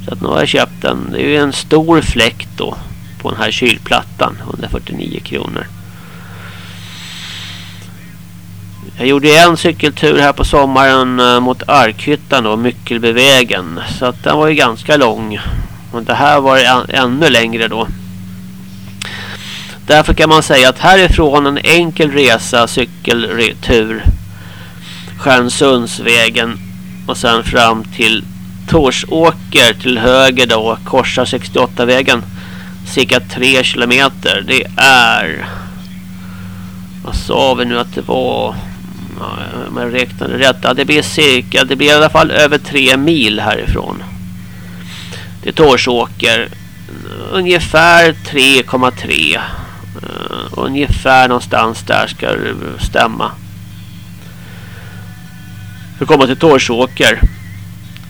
Så att nu har jag köpt en, det är ju en stor fläkt då på den här kylplattan, 149 kronor. Jag gjorde en cykeltur här på sommaren eh, mot Arkhyttan då, Myckelbevägen. Så att den var ju ganska lång. Och det här var ännu längre då. Därför kan man säga att härifrån en enkel resa, cykeltur, Stjärnsundsvägen och sen fram till Torsåker till höger då, korsar 68-vägen cirka 3 kilometer. Det är vad sa vi nu att det var om jag räknade rätt. Ja, det blir cirka, det blir i alla fall över 3 mil härifrån. Det är Torsåker ungefär 3,3 Uh, ungefär någonstans där ska det stämma. För att komma till Torsåker.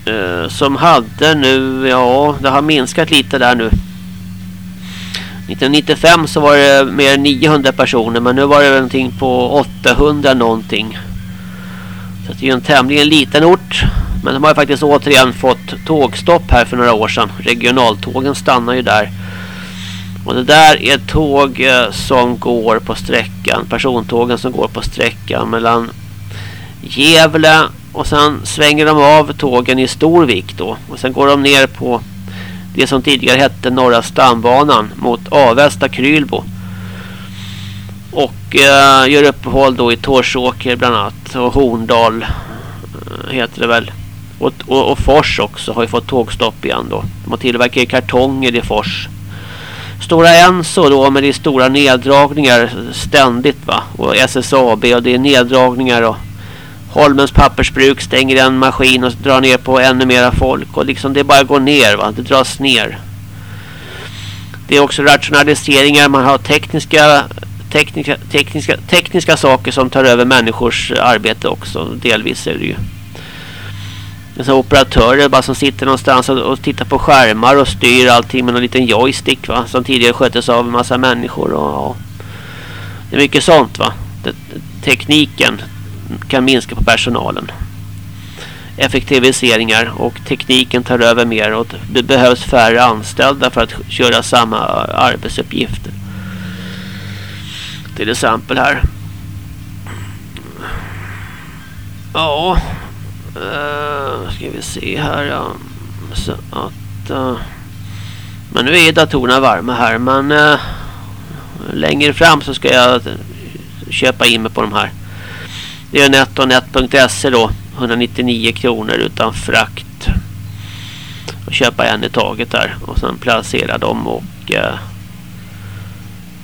Uh, som hade nu, ja det har minskat lite där nu. 1995 så var det mer än 900 personer men nu var det någonting på 800 någonting. Så det är ju en tämligen liten ort. Men de har ju faktiskt återigen fått tågstopp här för några år sedan. Regionaltågen stannar ju där. Och det där är tåg eh, som går på sträckan. Persontågen som går på sträckan mellan Gävle och sen svänger de av tågen i Storvik då. Och sen går de ner på det som tidigare hette Norra stambanan mot Avesta Krylbo. Och eh, gör uppehåll då i Torsåker bland annat. Och Horndal eh, heter det väl. Och, och, och Fors också har ju fått tågstopp igen då. De har tillverkat kartonger i Fors. Stora Enso då med det stora neddragningar ständigt va. Och SSAB och det är neddragningar och Holmens pappersbruk stänger en maskin och drar ner på ännu mera folk. Och liksom det bara går ner va. Det dras ner. Det är också rationaliseringar. Man har tekniska, tekniska, tekniska, tekniska saker som tar över människors arbete också. Delvis är det ju en operatörer bara som sitter någonstans och, och, tittar på skärmar och styr allting med en liten joystick va som tidigare sköttes av en massa människor och ja. det är mycket sånt va det, tekniken kan minska på personalen effektiviseringar och tekniken tar över mer och det behövs färre anställda för att köra samma arbetsuppgifter. Till exempel här. Ja, uh, ska vi se här ja. Så att uh, men nu är datorerna varma här men uh, längre fram så ska jag köpa in mig på de här. Det är netonet.se då 199 kronor utan frakt. Och köpa en i taget där och sen placera dem och uh,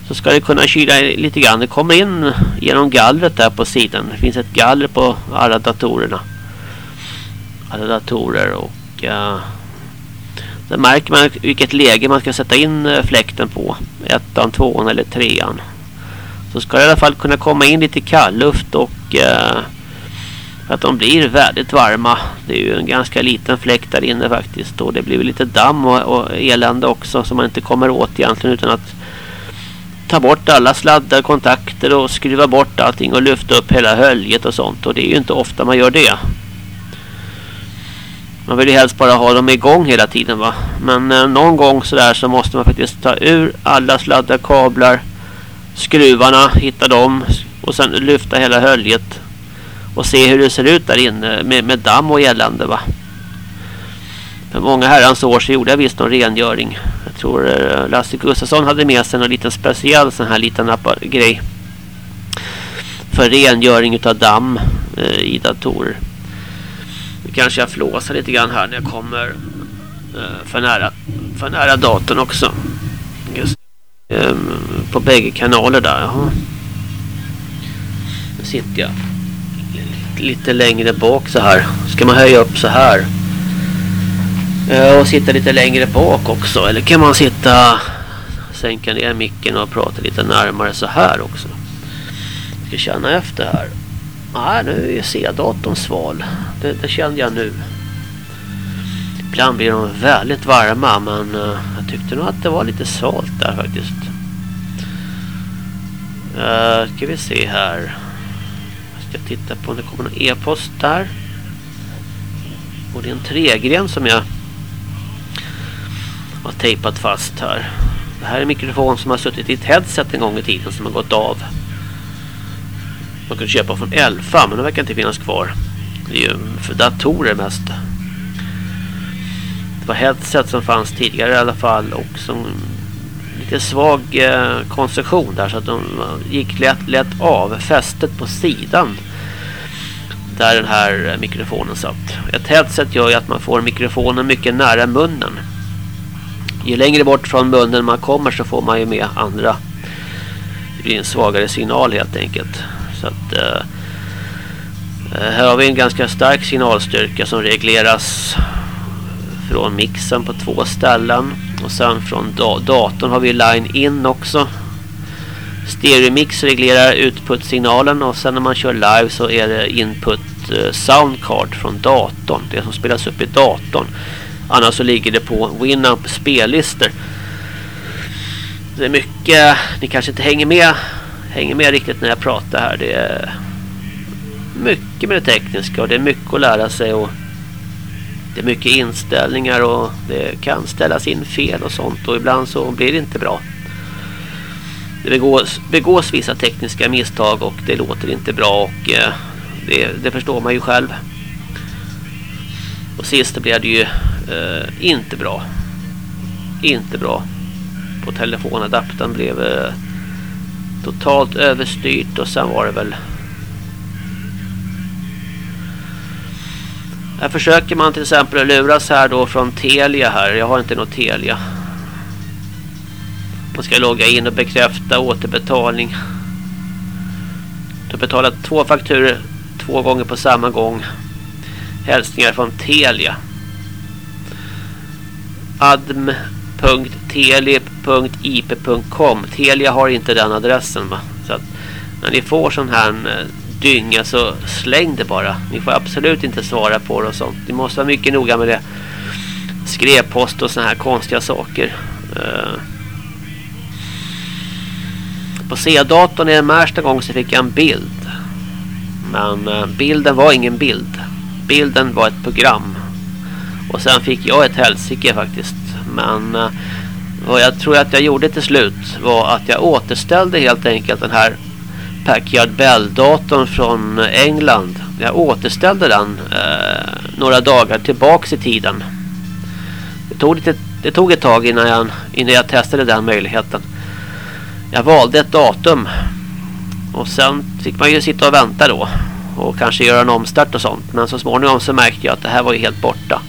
så ska det kunna kyla lite grann. Det kommer in genom gallret där på sidan. Det finns ett galler på alla datorerna. Alla datorer och eh.. Sen märker man vilket läge man ska sätta in eh, fläkten på. Ettan, tvåan eller trean. Så ska det i alla fall kunna komma in lite kallluft och eh, att de blir väldigt varma. Det är ju en ganska liten fläkt där inne faktiskt. Och det blir lite damm och, och elände också som man inte kommer åt egentligen utan att ta bort alla sladdar, kontakter och skruva bort allting och lyfta upp hela höljet och sånt. Och det är ju inte ofta man gör det. Man vill ju helst bara ha dem igång hela tiden va. Men eh, någon gång sådär så måste man faktiskt ta ur alla sladdar, kablar, skruvarna, hitta dem och sen lyfta hela höljet. Och se hur det ser ut där inne med, med damm och elände va. För många herrans år så gjorde jag visst någon rengöring. Jag tror eh, Lasse Gustafsson hade med sig en liten speciell sån här liten grej. För rengöring utav damm eh, i datorer. Kanske jag flåsar lite grann här när jag kommer eh, för, nära, för nära datorn också. Just, ehm, på bägge kanaler där. Jaha. Nu sitter jag lite, längre bak så här. Ska man höja upp så här. Eh, och sitta lite längre bak också. Eller kan man sitta sänka ner micken och prata lite närmare så här också. Jag ska känna efter här. Nej, nu är C-datorn sval. Det, det kände jag nu. Ibland blir de väldigt varma men uh, jag tyckte nog att det var lite svalt där faktiskt. Uh, ska vi se här. Jag ska titta på om det kommer någon e-post där. Och det är en tregren som jag har tejpat fast här. Det här är en mikrofon som har suttit i ett headset en gång i tiden som har gått av. Man kunde köpa från Elfa men de verkar inte finnas kvar. Det är ju för datorer mest. Det var headset som fanns tidigare i alla fall och som lite svag eh, konstruktion där så att de gick lätt, lätt av fästet på sidan där den här mikrofonen satt. Ett headset gör ju att man får mikrofonen mycket nära munnen ju längre bort från munnen man kommer så får man ju med andra. Det blir en svagare signal helt enkelt. Så att eh, eh, här har vi en ganska stark signalstyrka som regleras från mixen på två ställen och sen från da datorn har vi line in också. Stereomix reglerar output-signalen och sen när man kör live så är det input-soundcard eh, från datorn, det som spelas upp i datorn. Annars så ligger det på Winamp spellistor. Det är mycket, ni kanske inte hänger med hänger med riktigt när jag pratar här. Det är mycket med det tekniska och det är mycket att lära sig och det är mycket inställningar och det kan ställas in fel och sånt och ibland så blir det inte bra. Det begås, begås vissa tekniska misstag och det låter inte bra och eh, det, det förstår man ju själv. Och sist blev det ju eh, inte bra. Inte bra. På telefonadaptern blev eh, totalt överstyrt och sen var det väl Här försöker man till exempel att luras här då från Telia här. Jag har inte något Telia. Man ska logga in och bekräfta återbetalning. Du har betalat två fakturer två gånger på samma gång. Hälsningar från Telia adm.teli.ip.com Telia har inte den adressen va? Så att när ni får sån här eh, dynga så släng det bara. Ni får absolut inte svara på det och sånt. Ni måste vara mycket noga med det. Skrevpost och såna här konstiga saker. Uh, på C-datorn i den gång så fick jag en bild. Men uh, bilden var ingen bild. bilden var ett program. Och sen fick jag ett helsike faktiskt. Men eh, vad jag tror att jag gjorde till slut var att jag återställde helt enkelt den här Packard Bell-datorn från England. Jag återställde den eh, några dagar tillbaks i tiden. Det tog, lite, det tog ett tag innan jag, innan jag testade den möjligheten. Jag valde ett datum. Och sen fick man ju sitta och vänta då. Och kanske göra en omstart och sånt. Men så småningom så märkte jag att det här var ju helt borta.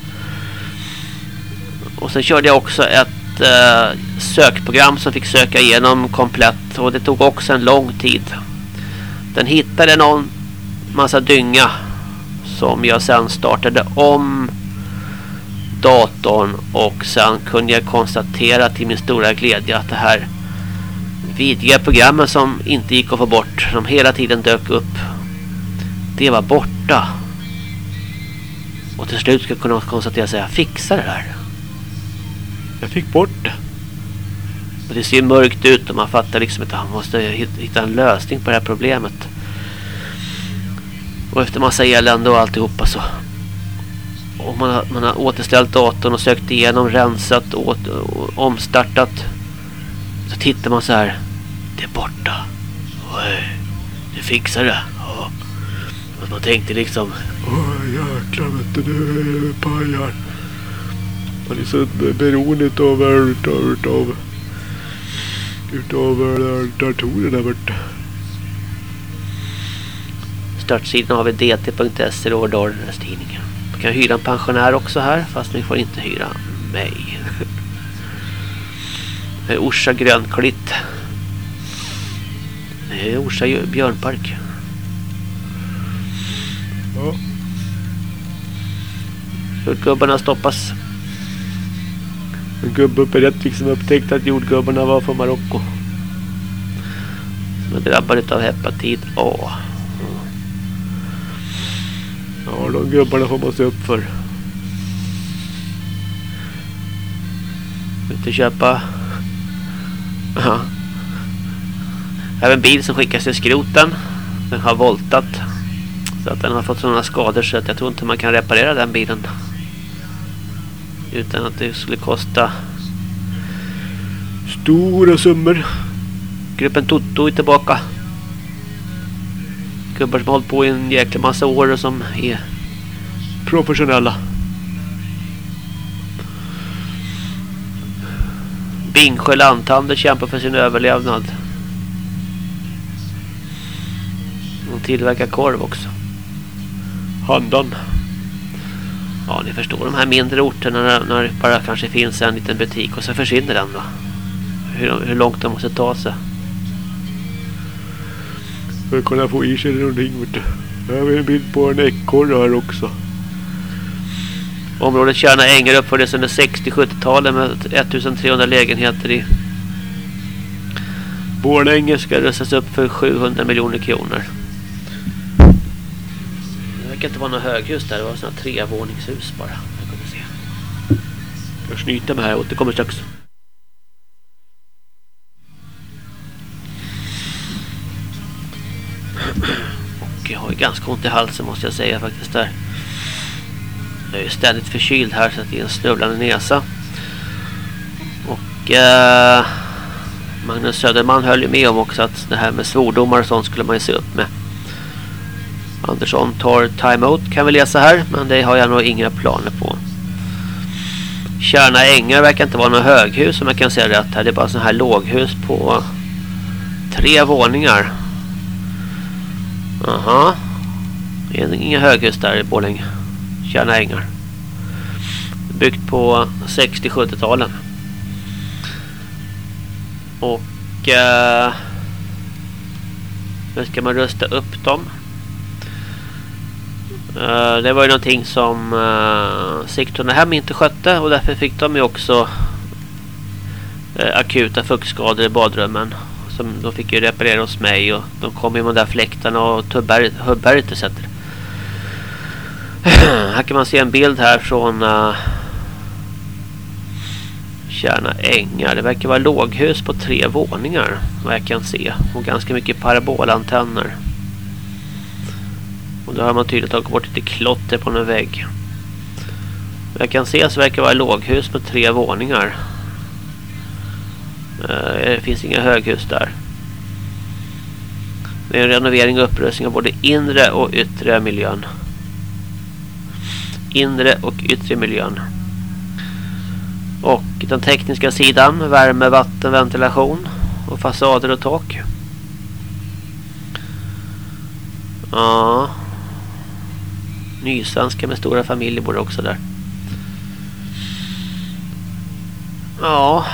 Och sen körde jag också ett eh, sökprogram som fick söka igenom komplett. Och det tog också en lång tid. Den hittade någon massa dynga. Som jag sen startade om datorn. Och sen kunde jag konstatera till min stora glädje att det här vidriga programmen som inte gick att få bort. Som hela tiden dök upp. Det var borta. Och till slut ska jag kunna konstatera att jag fixar det där. Jag fick bort det. Och det ser mörkt ut och man fattar liksom att man måste hitta en lösning på det här problemet. Och efter massa elände och alltihopa så och man har, man har återställt datorn och sökt igenom, rensat och, och omstartat. Så tittar man så här. Det är borta. Oj, du fixar det. Ja. Och man tänkte liksom. Åh jäklar vet du, nu pajar. Man är så beroende av, utav, utav, utav datorerna borta. Startsidan har vi dt.se och Dalarnas tidningar. Man kan hyra en pensionär också här fast ni får inte hyra mig. Orsa grönklitt. Det är Orsa björnpark. Ja. Jordgubbarna stoppas. En gubbe uppe i Rättvik som upptäckte att jordgubbarna var från Marocko. Som är drabbad av hepatit A. Ja, de gubbarna får man se upp för. Inte köpa... Ja. Jag har en bil som skickas till skroten. Den har voltat. Så att den har fått sådana skador så att jag tror inte man kan reparera den bilen. Utan att det skulle kosta stora summor. Gruppen Toto är tillbaka. Gubbar som har hållit på i en jäkla massa år och som är professionella. Bingsjö Lanthandel kämpar för sin överlevnad. De tillverkar korv också. Handan. Ja, ni förstår de här mindre orterna när, när det bara kanske finns en liten butik och så försvinner den då. Hur, hur långt de måste ta sig. För att kunna få i sig någonting. Jag har en bild på en ekorre här också. Området Kärna Ängar uppfördes under 60-70-talet med 1300 lägenheter i Borlänge ska rustas upp för 700 miljoner kronor. Verkar inte vara något höghus där. Det var sådana trevåningshus bara. Jag kunde se. Jag snyter mig här. Jag återkommer strax. Och jag har ju ganska ont i halsen måste jag säga faktiskt där. Jag är ju ständigt förkyld här så att det är en snubblande näsa. Och eh, Magnus Söderman höll ju med om också att det här med svordomar och sånt skulle man ju se upp med. Andersson tar timeout kan vi läsa här men det har jag nog inga planer på. Kärna Ängar verkar inte vara något höghus som jag kan säga rätt här. Det är bara sådana här låghus på tre våningar. Aha. Det är inga höghus där i Borlänge. Kärna Ängar. Byggt på 60-70-talen. Och eh, nu ska man rusta upp dem. Eh, det var ju någonting som uh, Sigtuna hem inte skötte och därför fick de ju också eh, akuta fuktskador i badrummen som de fick ju reparera hos mig och de kom ju med de där fläktarna och hubberget etc. här kan man se en bild här från uh, Kärna Ängar. Det verkar vara låghus på tre våningar vad jag kan se och ganska mycket parabolantenner. Och då har man tydligt tagit bort lite klotter på en vägg. Vad Jag kan se så verkar det vara låghus med tre våningar. Eh, det finns inga höghus där. Det är en renovering och upprustning av både inre och yttre miljön. Inre och yttre miljön. Och den tekniska sidan, värme, vatten, ventilation och fasader och tak. Ja. Nysvenska med stora familjer bor också där. Ja.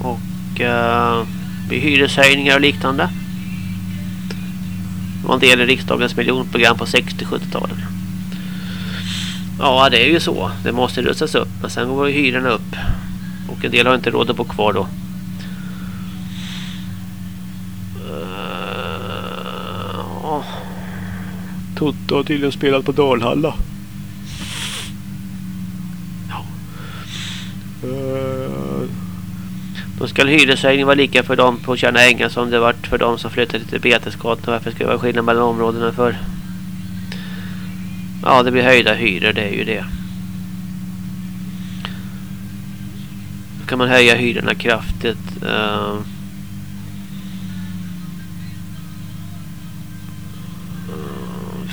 Och uh, hyreshöjningar och liknande. Det var en del i riksdagens miljonprogram på 60-70-talet. Ja, det är ju så. Det måste rustas upp. Men sen går hyrorna upp. Och en del har inte råd att bo kvar då. Uh, Totte har tydligen spelat på Dalhalla. Ja. Eh. Uh, då ska hyreshöjningen vara lika för dem på Tjärna Ängar som det varit för dem som flyttade till Betesgatan. Varför ska det vara skillnad mellan områdena för? Ja, det blir höjda hyror, det är ju det. Då kan man höja hyrorna kraftigt. Uh,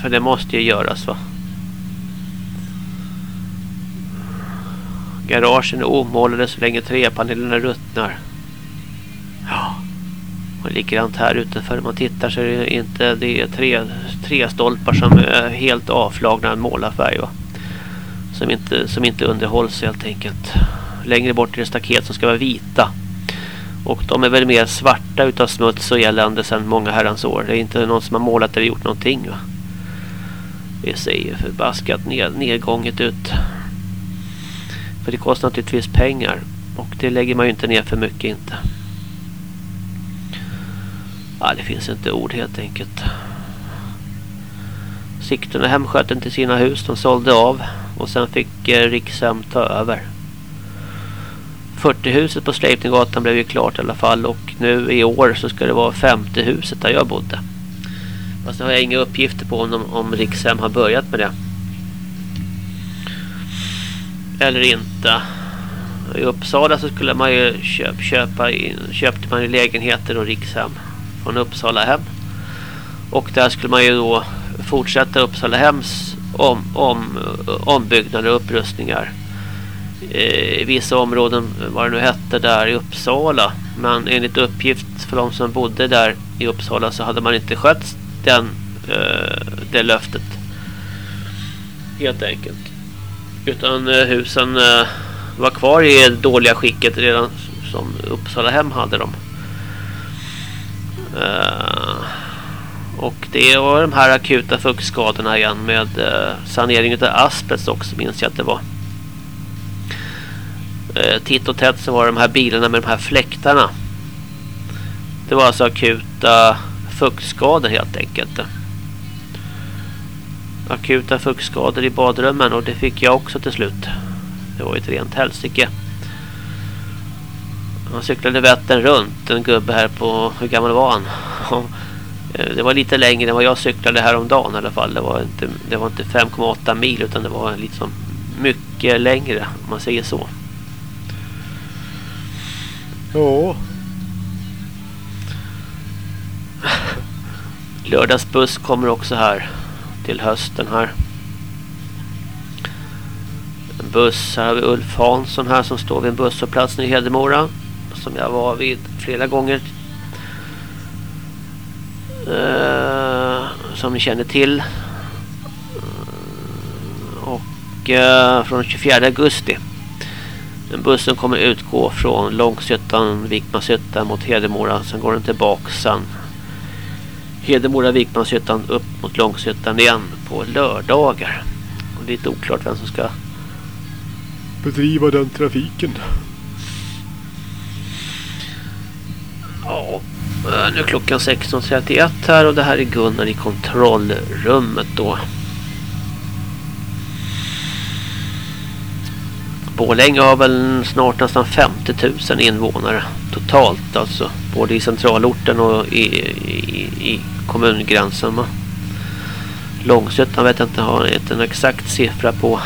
för det måste ju göras va. Garagen är omålade så länge trepanelerna ruttnar. Ja. Och likadant här utanför man tittar så är det inte det är tre, tre stolpar som är helt avslagna målarfärg va. Som inte, som inte underhålls helt enkelt. Längre bort är det staket som ska vara vita. Och de är väl mer svarta utav smuts och elände sedan många herrans år. Det är inte någon som har målat eller gjort någonting va. Det ser ju förbaskat ned, nedgånget ut. För det kostar naturligtvis pengar. Och det lägger man ju inte ner för mycket inte. Ja, det finns inte ord helt enkelt. Sigtuna hem sköt inte sina hus. De sålde av. Och sen fick eh, Rikshem ta över. 40-huset på Sleipninggatan blev ju klart i alla fall. Och nu i år så ska det vara 50-huset där jag bodde. Fast nu har jag inga uppgifter på om, om Rikshem har börjat med det. Eller inte. I Uppsala så skulle man ju köp, köpa in, köpte man ju lägenheter och Rikshem från Uppsala hem. Och där skulle man ju då fortsätta Uppsala hems om, om, eh, ombyggnader och upprustningar. Eh, I vissa områden, vad det nu hette där i Uppsala. Men enligt uppgift för de som bodde där i Uppsala så hade man inte skött den, eh, det löftet. Helt enkelt. Utan eh, husen eh, var kvar i dåliga skicket redan som Uppsala hem hade dem. Eh, och det var de här akuta fuktskadorna igen med eh, sanering av asbest också minns jag att det var. Eh, titt och tätt så var de här bilarna med de här fläktarna. Det var alltså akuta fuktskador helt enkelt. Akuta fuktskador i badrummen och det fick jag också till slut. Det var ett rent helsike. Han cyklade vätten runt en gubbe här på, hur gammal var han? Eh, det var lite längre än vad jag cyklade häromdagen i alla fall. Det var inte, det var inte 5,8 mil utan det var liksom mycket längre om man säger så. Ja. Lördagsbuss kommer också här till hösten här. En buss, här har vi Ulf Hansson här som står vid en busshållplats i Hedemora. Som jag var vid flera gånger. Uh, som ni känner till. Och uh, från 24 augusti. Den bussen kommer utgå från Långsötan, Vikmanshyttan mot Hedemora. Sen går den tillbaka sen Hedemora Vikmanshyttan upp mot Långshyttan igen på lördagar. Och lite oklart vem som ska bedriva den trafiken. Ja, nu är klockan 16.31 här och det här är Gunnar i kontrollrummet då. Borlänge har väl snart nästan 50 000 invånare totalt alltså. Både i centralorten och i, i, i kommungränsen. Långsötan vet jag inte, har en exakt siffra på.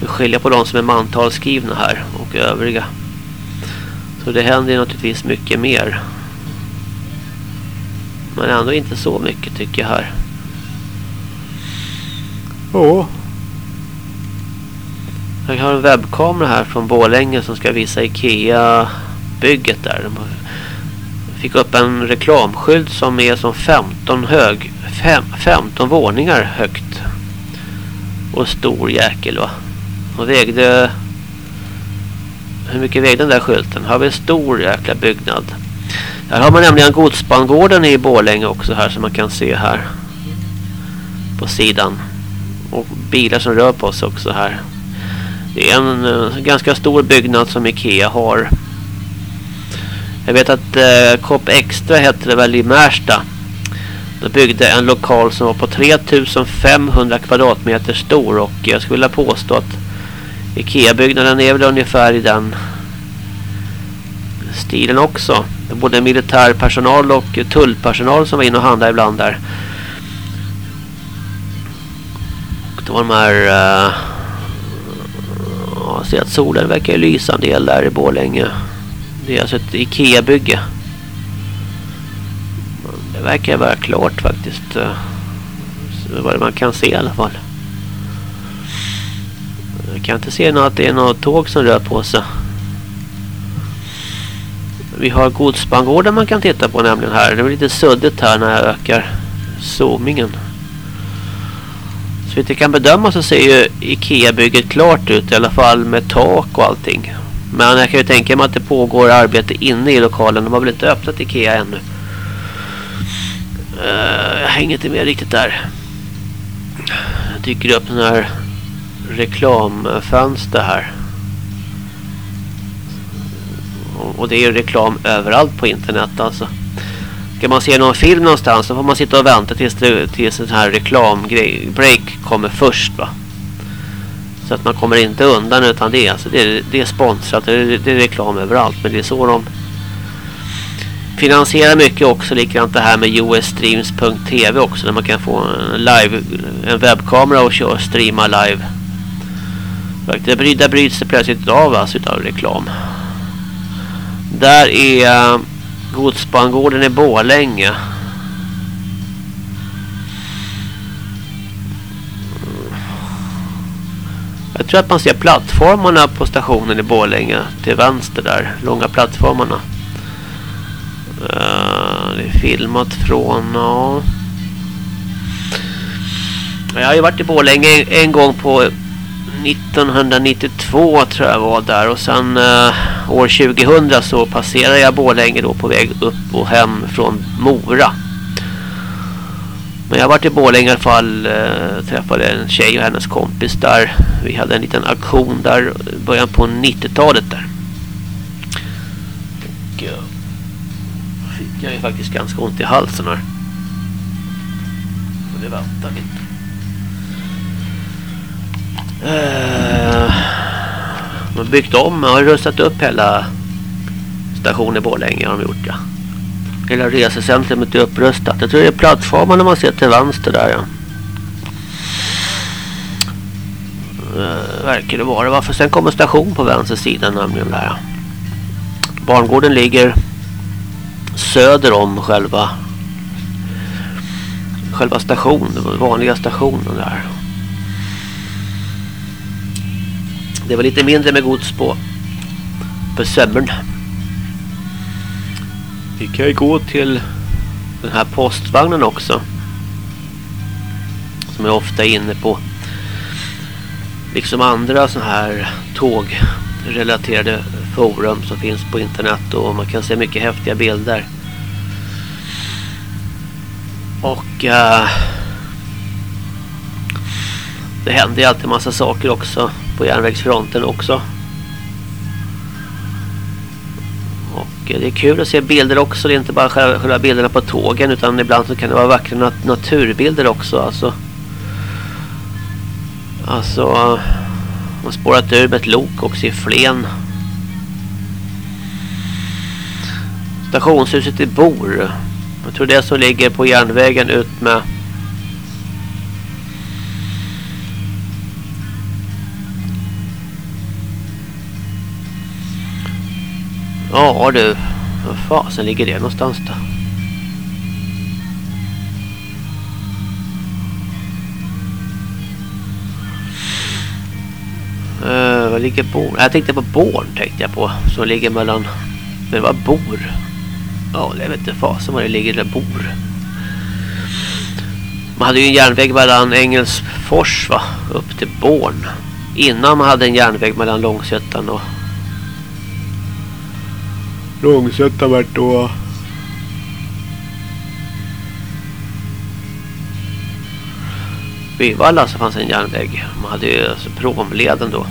Vi skiljer på de som är mantalsskrivna här och övriga. Så det händer naturligtvis mycket mer. Men ändå inte så mycket tycker jag här. Ja. Jag har en webbkamera här från Bålänge som ska visa Ikea-bygget där. Fick upp en reklamskylt som är som 15 hög. Fem, 15 våningar högt. Och stor jäkel va. Och vägde... Hur mycket vägde den där skylten? Har vi en stor jäkla byggnad. Här har man nämligen godsbangården i Borlänge också här som man kan se här. På sidan. Och bilar som rör på sig också här. Det är en uh, ganska stor byggnad som Ikea har. Jag vet att eh, Coop Extra hette det väl i Märsta. De byggde en lokal som var på 3500 kvadratmeter stor och jag skulle vilja påstå att Ikea-byggnaden är väl ungefär i den stilen också. Det både militärpersonal och tullpersonal som var inne och handlade ibland där. Och det var de här... Uh, jag ser att solen verkar lysa en del där i Borlänge. Det är alltså ett Ikea-bygge. Det verkar vara klart faktiskt. Så vad man kan se i alla fall. Jag kan inte se något, att det är något tåg som rör på sig. Vi har godsbangården man kan titta på nämligen här. Det är lite suddigt här när jag ökar zoomingen. Så vi kan bedöma så ser ju Ikea-bygget klart ut i alla fall med tak och allting. Men jag kan ju tänka mig att det pågår arbete inne i lokalen. De har väl inte öppnat Ikea ännu. Uh, jag hänger inte med riktigt där. Jag dyker upp den här reklamfönster här. Och det är ju reklam överallt på internet alltså. Ska man se någon film någonstans så får man sitta och vänta tills, det, tills en sån här reklamgrej break kommer först va. Så att man kommer inte undan utan det, alltså, det, är, det är sponsrat, det är, det är reklam överallt. Men det är så de finansierar mycket också. Likadant det här med usstreams.tv också. Där man kan få en, live, en webbkamera och köra, streama live. Det, där bryts det plötsligt av alltså, utav reklam. Där är eh, godsbangården i Bålänge. Jag tror att man ser plattformarna på stationen i Borlänge till vänster där. Långa plattformarna. Uh, det är filmat från... Ja. Jag har ju varit i Borlänge en, en gång på 1992 tror jag var där och sen uh, år 2000 så passerade jag Borlänge då på väg upp och hem från Mora. Men jag har varit i Borlänge i alla fall uh, träffade en tjej och hennes kompis där. Vi hade en liten aktion där början på 90-talet där. Och uh, fick jag ju faktiskt ganska ont i halsen här. Och det väntar lite. Uh, eh, de har byggt om och har rustat upp hela stationen i Borlänge har de gjort ja. Hela resecentrumet är upprustat. Jag tror det är plattformarna man ser till vänster där ja. Uh, verkar det vara. Varför sen kommer station på vänster sida nämligen där ja. Barngården ligger söder om själva själva stationen, vanliga stationen där. Det var lite mindre med gods på på sömmern. Vi kan ju gå till den här postvagnen också. Som jag ofta är inne på. Liksom andra sådana här tågrelaterade forum som finns på internet. Och man kan se mycket häftiga bilder. Och... Uh, det händer ju alltid massa saker också på järnvägsfronten också. Det är kul att se bilder också. Det är inte bara själva bilderna på tågen utan ibland så kan det vara vackra nat naturbilder också. Alltså, alltså man spårat ur med ett lok också i Flen. Stationshuset i Bor. Jag tror det som ligger på järnvägen ut med Ja du, vad fasen ligger det någonstans då? Eh, uh, var ligger Born? Jag tänkte på Born tänkte jag på. Som ligger mellan... Men det var Bor. Ja, jag vet inte fasen var det ligger där Bor. Man hade ju en järnväg mellan Engelsfors va? Upp till Born. Innan man hade en järnväg mellan Långsötan och... Långsötan vart då... Byvalla så fanns en järnväg. Man hade ju alltså promleden då.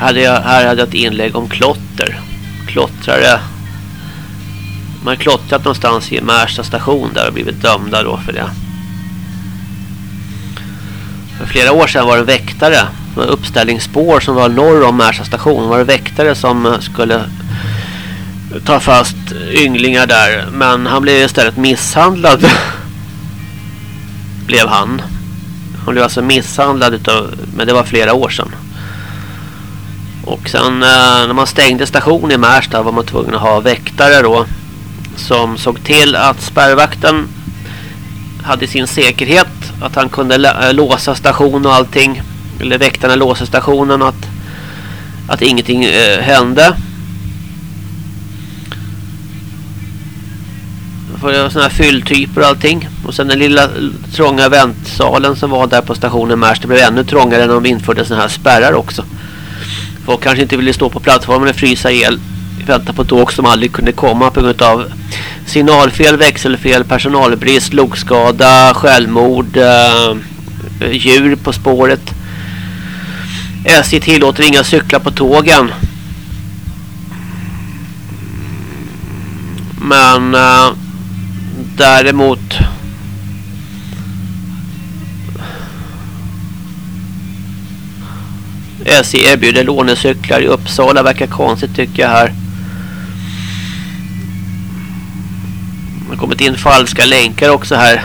Hade jag, här hade jag ett inlägg om klotter. Klottrare. Man har klottrat någonstans i Märsta station där och blivit dömda då för det. Flera år sedan var det en väktare. Uppställningsspår som var norr om Märsta station. Det var en väktare som eh, skulle ta fast ynglingar där. Men han blev istället misshandlad. blev han. Han blev alltså misshandlad utav, men det var flera år sedan. Och sen eh, när man stängde stationen i Märsta var man tvungen att ha väktare då. Som såg till att spärrvakten hade sin säkerhet. Att han kunde eh, låsa stationen och allting. Eller väktarna låsa stationen. Att, att ingenting eh, hände. för sådana här fylltyper och allting. Och sen den lilla trånga väntsalen som var där på stationen Märsta blev ännu trångare när de införde sådana här spärrar också. Folk kanske inte ville stå på plattformen och frysa el vänta på tåg som aldrig kunde komma på grund av signalfel, växelfel, personalbrist, lokskada, självmord, eh, djur på spåret. SJ tillåter inga cyklar på tågen. Men eh, däremot SJ erbjuder lånecyklar i Uppsala verkar konstigt tycker jag här. Kommit in falska länkar också här.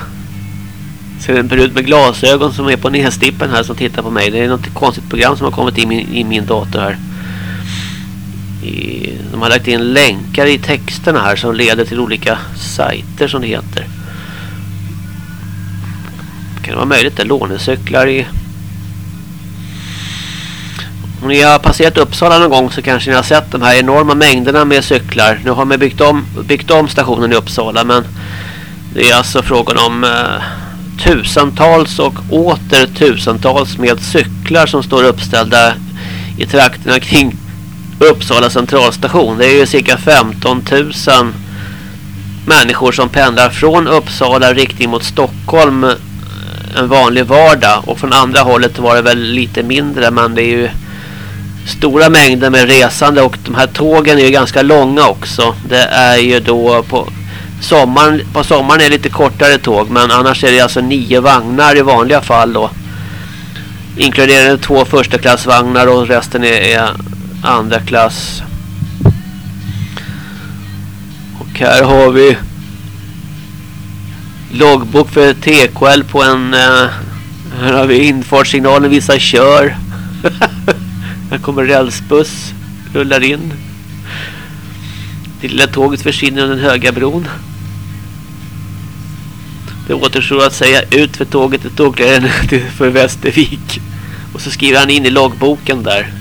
Ser en brud med glasögon som är på nästippen här som tittar på mig. Det är något konstigt program som har kommit in i, i min dator här. I, de har lagt in länkar i texterna här som leder till olika sajter som det heter. Kan det vara möjligt att lånecyklar i om ni har passerat Uppsala någon gång så kanske ni har sett de här enorma mängderna med cyklar. Nu har man byggt om, byggt om stationen i Uppsala men det är alltså frågan om eh, tusentals och åter tusentals med cyklar som står uppställda i trakterna kring Uppsala centralstation. Det är ju cirka 15 000 människor som pendlar från Uppsala riktning mot Stockholm eh, en vanlig vardag. Och från andra hållet var det väl lite mindre men det är ju stora mängder med resande och de här tågen är ju ganska långa också. Det är ju då på sommaren, på sommaren är det lite kortare tåg men annars är det alltså nio vagnar i vanliga fall då. Inkluderande två första klassvagnar och resten är, är andra klass. Och här har vi loggbok för TKL på en eh, här har vi infartssignalen vissa kör. Här kommer rälsbuss, rullar in. Det lilla tåget försvinner under den höga bron. Det återstår att säga ut för tåget till tågledaren för Västervik. Och så skriver han in i logboken där.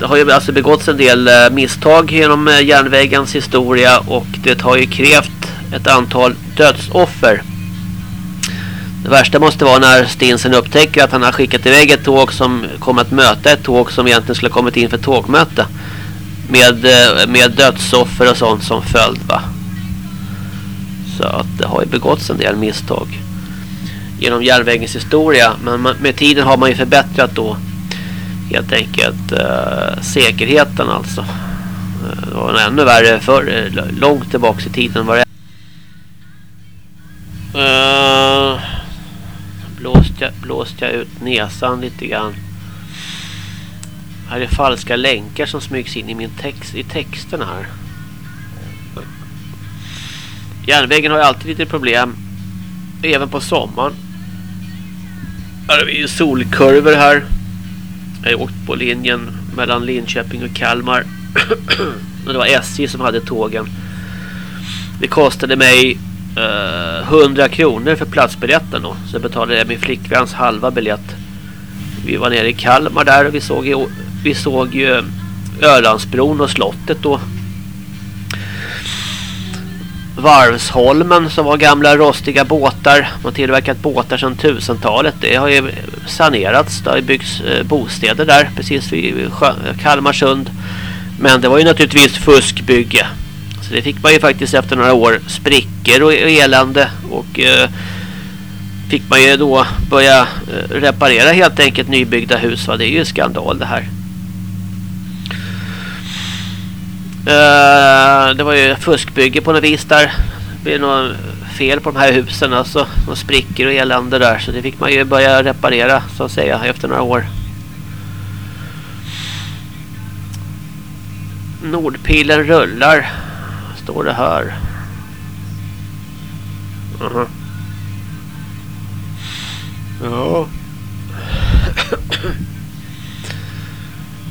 Det har ju alltså begåtts en del eh, misstag genom eh, järnvägens historia och det har ju krävt ett antal dödsoffer det värsta måste vara när Stinsen upptäcker att han har skickat iväg ett tåg som kommer att möta ett tåg som egentligen skulle ha kommit in för tågmöte. Med, eh, med dödsoffer och sånt som följd va. Så att det har ju begåtts en del misstag. Genom järnvägens historia. Men med tiden har man ju förbättrat då. Helt enkelt eh, säkerheten alltså. Eh, det var ännu värre för eh, långt tillbaka i tiden var det. Uh, jag, blåste jag ut näsan lite grann. Här är falska länkar som smygs in i min text i texten här. Järnvägen har ju alltid lite problem. Även på sommaren. Här har vi ju solkurvor här. Jag har åkt på linjen mellan Linköping och Kalmar. det var SJ som hade tågen. Det kostade mig Eh, 100 kronor för platsbiljetten då. Så betalade jag min flickväns halva biljett. Vi var nere i Kalmar där och vi såg ju, vi såg ju eh, Ölandsbron och slottet då. Varvsholmen som var gamla rostiga båtar. Man tillverkat båtar sedan tusentalet. Det har ju sanerats. Det har ju byggts eh, bostäder där precis vid Kalmarsund. Men det var ju naturligtvis fuskbygge. Så det fick man ju faktiskt efter några år sprickor e- och elände. Och eh, fick man ju då börja eh, reparera helt enkelt nybyggda hus. Va? Det är ju skandal det här. Eh, det var ju fuskbygge på något vis där. Det blev något fel på de här husen. Alltså, de sprickor och elände där. Så det fick man ju börja reparera så att säga efter några år. Nordpilen rullar. Står det här. Uh -huh. Ja.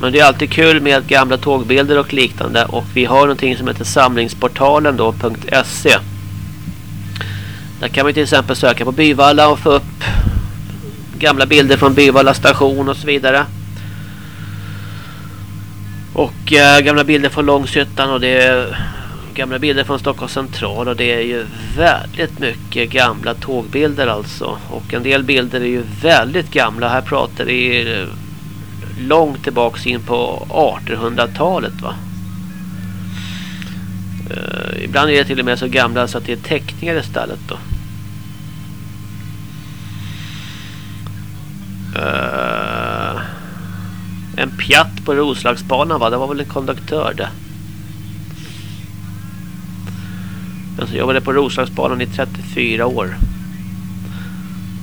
Men det är alltid kul med gamla tågbilder och liknande. Och vi har någonting som heter samlingsportalen då, .se. Där kan man till exempel söka på Byvalla och få upp gamla bilder från Byvalla station och så vidare. Och äh, gamla bilder från Långshyttan och det är gamla bilder från Stockholms central och det är ju väldigt mycket gamla tågbilder alltså. Och en del bilder är ju väldigt gamla. Här pratar vi eh, långt tillbaks in på 1800-talet va. Uh, ibland är det till och med så gamla så att det är teckningar istället då. Uh, en pjatt på Roslagsbanan va, det var väl en konduktör det. Men så jobbade på Roslagsbanan i 34 år.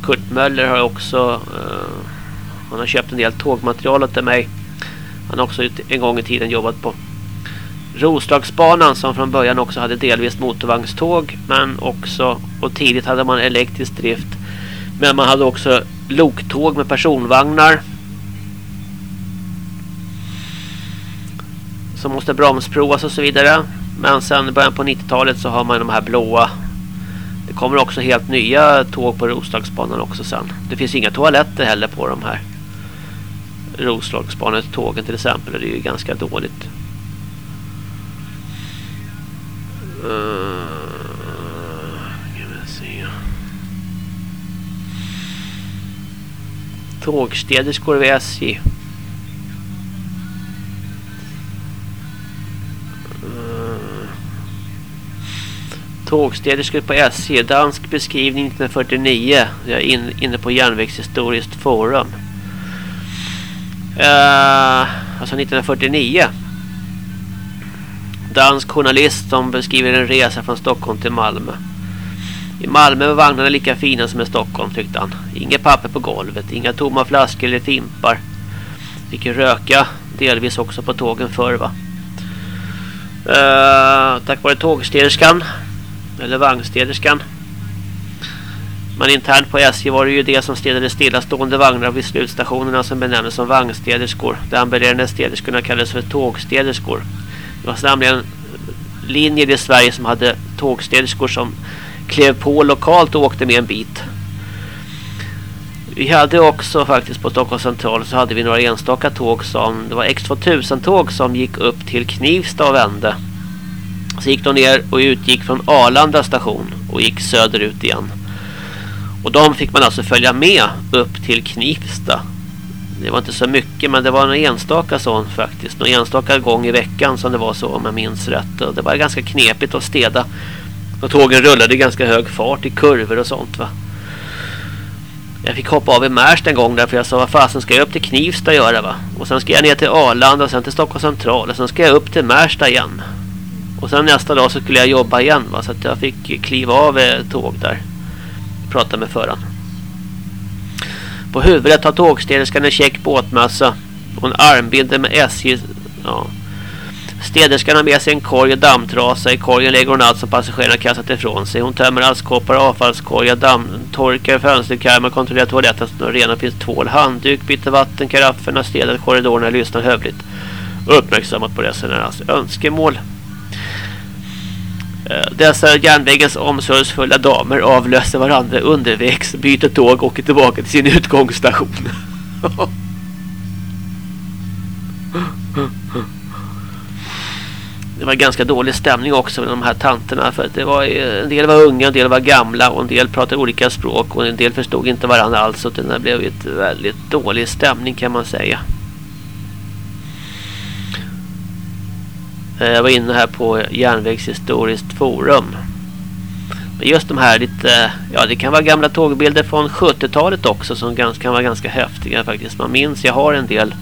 Kurt Möller har också uh, han har köpt en del tågmaterial till mig. Han har också en gång i tiden jobbat på Roslagsbanan som från början också hade delvis motorvagnståg men också och tidigt hade man elektrisk drift. Men man hade också loktåg med personvagnar som måste bromsprovas och så vidare. Men sen i början på 90-talet så har man de här blåa. Det kommer också helt nya tåg på Roslagsbanan också sen. Det finns inga toaletter heller på de här. Roslagsbanan-tågen till exempel. Det är ju ganska dåligt. Eh, uh, Tågstäderskor vid SJ. Tågstäderskor på SJ. Dansk beskrivning 1949. Jag är inne på järnvägshistoriskt forum. Uh, alltså 1949. Dansk journalist som beskriver en resa från Stockholm till Malmö. I Malmö var vagnarna lika fina som i Stockholm tyckte han. Inga papper på golvet, inga tomma flaskor eller fimpar. Fick röka delvis också på tågen förr va. Uh, tack vare tågstäderskan eller vagnstäderskan men internt på SJ var det ju det som städade stillastående vagnar vid slutstationerna som benämndes som vagnstäderskor. De ambulerande städerskorna kallades för tågstäderskor. Det var nämligen linjer i Sverige som hade tågstäderskor som klev på lokalt och åkte med en bit. Vi hade också faktiskt på Stockholms central så hade vi några enstaka tåg som det var X2000-tåg som gick upp till Knivsta och vände. Så gick de ner och utgick från Arlanda station och gick söderut igen. Och de fick man alltså följa med upp till Knivsta. Det var inte så mycket men det var en enstaka sån faktiskt. Någon enstaka gång i veckan som det var så om jag minns rätt. Och det var ganska knepigt att städa. Och tågen rullade i ganska hög fart i kurvor och sånt va. Jag fick hoppa av i Märsta en gång där för jag sa vad fasen ska jag upp till Knivsta göra va. Och sen ska jag ner till Arlanda och sen till Stockholms central och sen ska jag upp till Märsta igen. Och sen nästa dag så skulle jag jobba igen va så att jag fick kliva av eh, tåg där prata med föraren. På huvudet har tågstäderskan en check båtmössa och en armbindel med SJ. Ja. Städerskan har med sig en korg och dammtrasa. I korgen lägger hon allt som passagerarna kastat ifrån sig. Hon tömmer askkoppar, avfallskorgar, dammtorkar, fönsterkarmar, kontrollerar toaletten och rena finns tvål, handduk, byter vatten, karafferna, städar korridorerna, lyssnar hövligt. Uppmärksammat på resenärernas alltså, önskemål. Eh, dessa järnvägens omsorgsfulla damer avlöser varandra undervägs, byter tåg och åker tillbaka till sin utgångsstation. det var ganska dålig stämning också med de här tanterna för det var en del var unga, en del var gamla och en del pratade olika språk och en del förstod inte varandra alls och det blev ett väldigt dålig stämning kan man säga. Eh, jag var inne här på järnvägshistoriskt forum. Men just de här lite, ja det kan vara gamla tågbilder från 70-talet också som kan vara ganska häftiga faktiskt. Man minns, jag har en del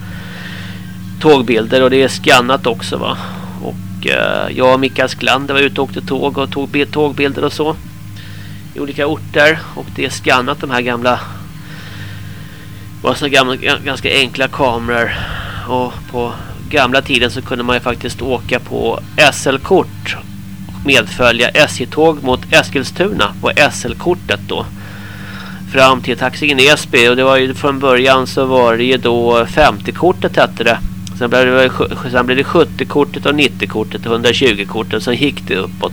tågbilder och det är skannat också va. Och eh, jag och Mikael Sklander var ute och åkte tåg och tog tågbilder och så. I olika orter och det är skannat de här gamla var så gamla, ganska enkla kameror och på gamla tiden så kunde man ju faktiskt åka på SL-kort och medfölja SJ-tåg mot Eskilstuna på SL-kortet då fram till taxin Esby och det var ju från början så var det ju då 50-kortet hette det Sen blev det, sen blev det 70-kortet och 90-kortet och 120-kortet. Sen gick det uppåt.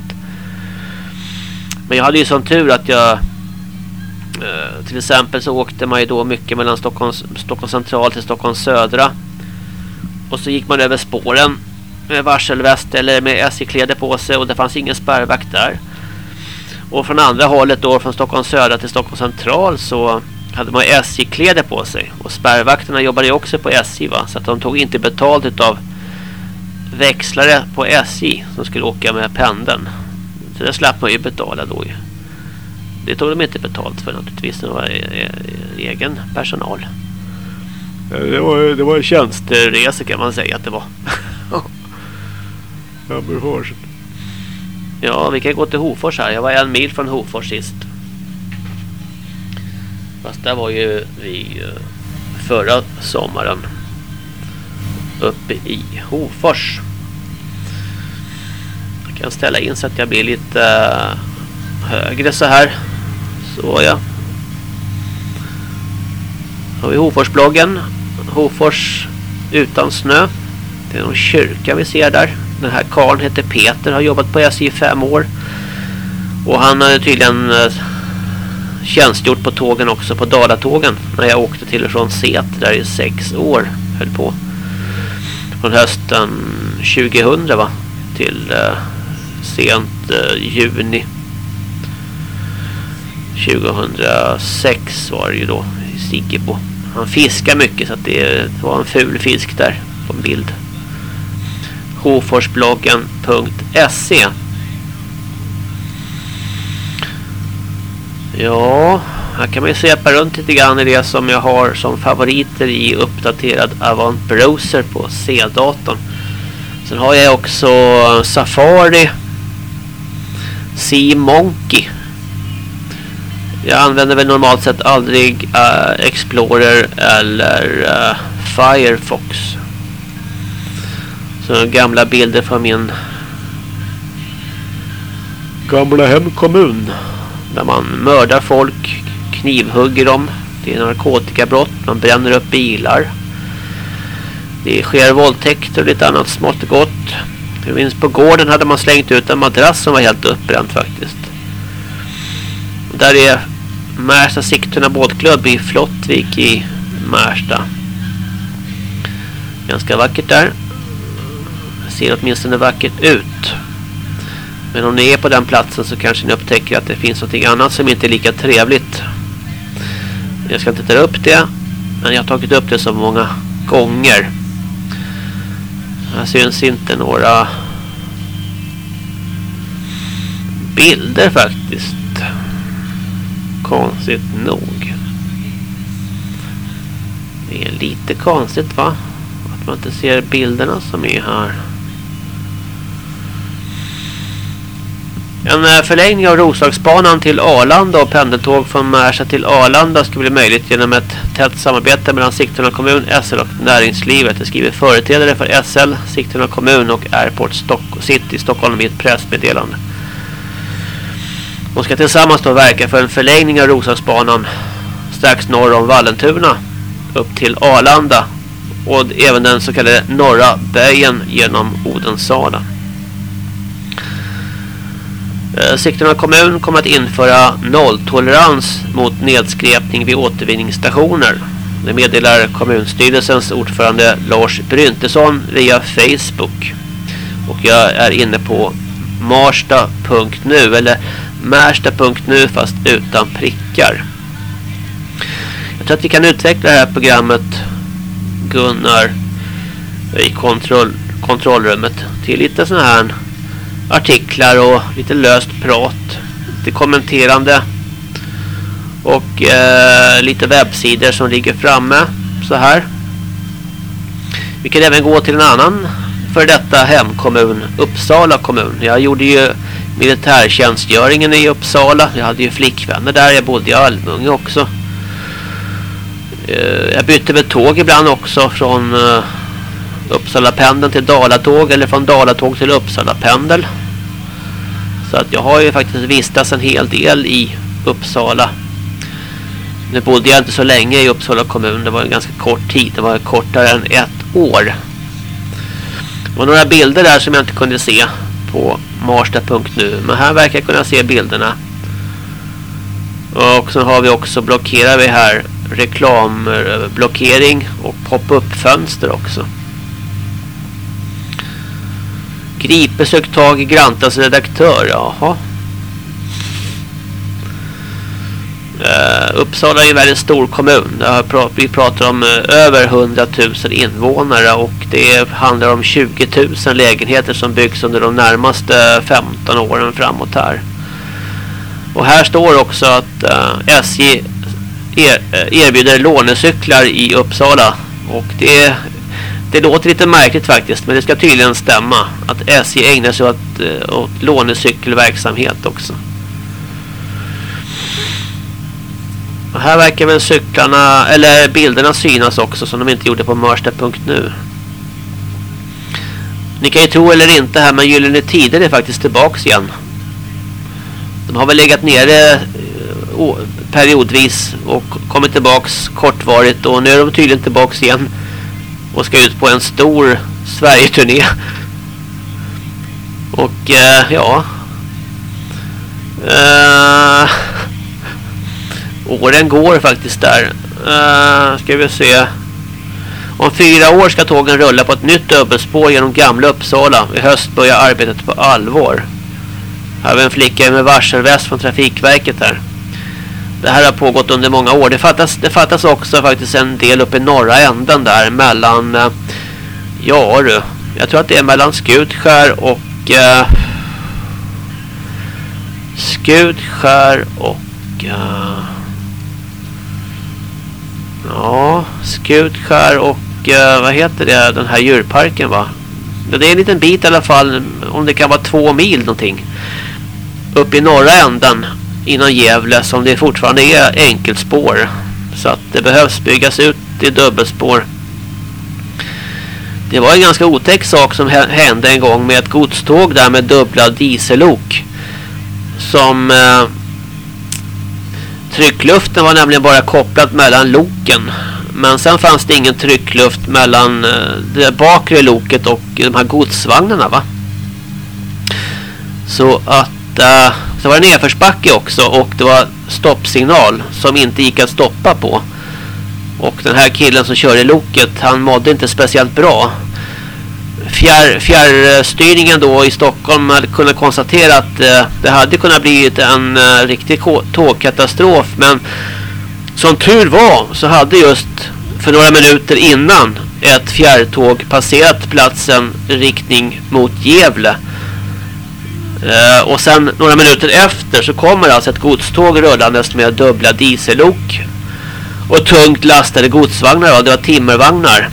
Men jag hade ju sån tur att jag... Eh, till exempel så åkte man ju då mycket mellan Stockholms, Stockholms central till Stockholms södra. Och så gick man över spåren med varselväst eller med SJ-kläder på sig och det fanns ingen spärrvakt där. Och från andra hållet då från Stockholm södra till Stockholm central så hade man SJ-kläder på sig. Och spärrvakterna jobbade ju också på SJ va. Så att de tog inte betalt av växlare på SJ som skulle åka med pendeln. Så det slapp man ju betala då ju. Det tog de inte betalt för naturligtvis. Det var e-, e-, egen personal. Det var, det var tjänsteresor kan man säga att det var. ja, vi kan gå till Hofors här. Jag var en mil från Hofors sist. Fast där var ju vi eh, förra sommaren uppe i Hofors. Jag kan ställa in så att jag blir lite eh, högre så här. Så ja. Har vi Hoforsbloggen. Hofors utan snö. Det är någon kyrka vi ser där. Den här karln heter Peter. Har jobbat på SJ i fem år. Och han har tydligen eh, tjänstgjort på tågen också, på Dalatågen. När jag åkte till och från Set där i sex år höll på. Från hösten 2000 va? Till eh, sent eh, juni 2006 var det ju då i Siggebo. Han fiskar mycket så att det var en ful fisk där på en bild. Hoforsbloggen.se Ja, här kan man ju svepa runt lite grann i det som jag har som favoriter i uppdaterad Avant Browser på C-datorn. Sen har jag också Safari Sea Monkey. Jag använder väl normalt sett aldrig uh, Explorer eller uh, Firefox. Så gamla bilder från min gamla hemkommun. Där man mördar folk, knivhugger dem. Det är narkotikabrott, man bränner upp bilar. Det sker våldtäkter och lite annat smått och gott. Jag minns på gården hade man slängt ut en madrass som var helt uppbränd faktiskt. Där är Märsta Sigtuna båtklubb i Flottvik i Märsta. Ganska vackert där. Ser åtminstone vackert ut. Men om ni är på den platsen så kanske ni upptäcker att det finns något annat som inte är lika trevligt. Jag ska inte ta upp det. Men jag har tagit upp det så många gånger. Här syns inte några bilder faktiskt. Konstigt nog. Det är lite konstigt va? Att man inte ser bilderna som är här. En eh, förlängning av Roslagsbanan till Arlanda och pendeltåg från Märsta till Arlanda ska bli möjligt genom ett tätt samarbete mellan Sigtuna kommun, SL och näringslivet. Det skriver företrädare för SL, Sigtuna kommun och Airport Stock City Stockholm i ett pressmeddelande. De ska tillsammans då verka för en förlängning av Roslagsbanan strax norr om Vallentuna upp till Arlanda och även den så kallade norra böjen genom Odensala. Eh, Sigtuna kommun kommer att införa nolltolerans mot nedskräpning vid återvinningsstationer. Det meddelar kommunstyrelsens ordförande Lars Bryntesson via Facebook. Och jag är inne på marsta.nu eller märsta.nu fast utan prickar. Jag tror att vi kan utveckla det här programmet Gunnar i kontroll, kontrollrummet till lite sådana här artiklar och lite löst prat. Lite kommenterande. Och eh, lite webbsidor som ligger framme. Så här. Vi kan även gå till en annan för detta hemkommun. Uppsala kommun. Jag gjorde ju militärtjänstgöringen i Uppsala. Jag hade ju flickvänner där. Jag bodde i Almunge också. Eh, jag bytte med tåg ibland också från eh, Uppsala pendeln till Dalatåg eller från Dalatåg till Uppsala pendel. Så att jag har ju faktiskt vistats en hel del i Uppsala. Nu bodde jag inte så länge i Uppsala kommun. Det var en ganska kort tid. Det var kortare än ett år. Det var några bilder där som jag inte kunde se på marsta.nu. Men här verkar jag kunna se bilderna. Och så har vi också blockerar vi här reklamblockering och pop-up fönster också. Gripe sökt tag i Grantas redaktör. Jaha. Uh, Uppsala är en väldigt stor kommun. Vi pratar om uh, över 100 000 invånare och det handlar om 20 000 lägenheter som byggs under de närmaste 15 åren framåt här. Och här står också att eh, uh, SJ er, erbjuder lånecyklar i Uppsala och det det låter lite märkligt faktiskt, men det ska tydligen stämma att SJ ägnar sig åt, åt lånecykelverksamhet också. Och här verkar väl cyklarna, eller bilderna synas också som de inte gjorde på Mörsta.nu. Ni kan ju tro eller inte här, men Gyllene Tider är faktiskt tillbaks igen. De har väl legat nere eh, periodvis och kommit tillbaks kortvarigt och nu är de tydligen tillbaks igen och ska ut på en stor Sverige-turné. Och eh, ja. Eh, åren går faktiskt där. Uh, ska vi se. Om fyra år ska tågen rulla på ett nytt dubbelspår genom gamla Uppsala. I höst börjar arbetet på allvar. Här har vi en flicka med varselväst från Trafikverket här. Det här har pågått under många år. Det fattas, det fattas också faktiskt en del uppe i norra änden där mellan eh, ja du, jag tror att det är mellan Skutskär och eh, Skutskär och eh, ja, Skutskär och eh, vad heter det, den här djurparken va? Det är en liten bit i alla fall, om det kan vara två mil någonting. Upp i norra änden inom Gävle som det fortfarande är enkelspår. Så att det behövs byggas ut i dubbelspår. Det var en ganska otäck sak som hände en gång med ett godståg där med dubbla diesellok. Som eh, tryckluften var nämligen bara kopplad mellan loken. Men sen fanns det ingen tryckluft mellan eh, det bakre loket och de här godsvagnarna va. Så att eh, så var det nedförsbacke också och det var stoppsignal som inte gick att stoppa på. Och den här killen som körde loket, han mådde inte speciellt bra. Fjär, fjärrstyrningen då i Stockholm hade kunnat konstatera att eh, det hade kunnat bli en eh, riktig tågkatastrof. Men som tur var så hade just för några minuter innan ett fjärrtåg passerat platsen riktning mot Gävle. Eh, och sen några minuter efter så kommer alltså ett godståg rullandes med dubbla diesellok och tungt lastade godsvagnar. Ja, det var timmervagnar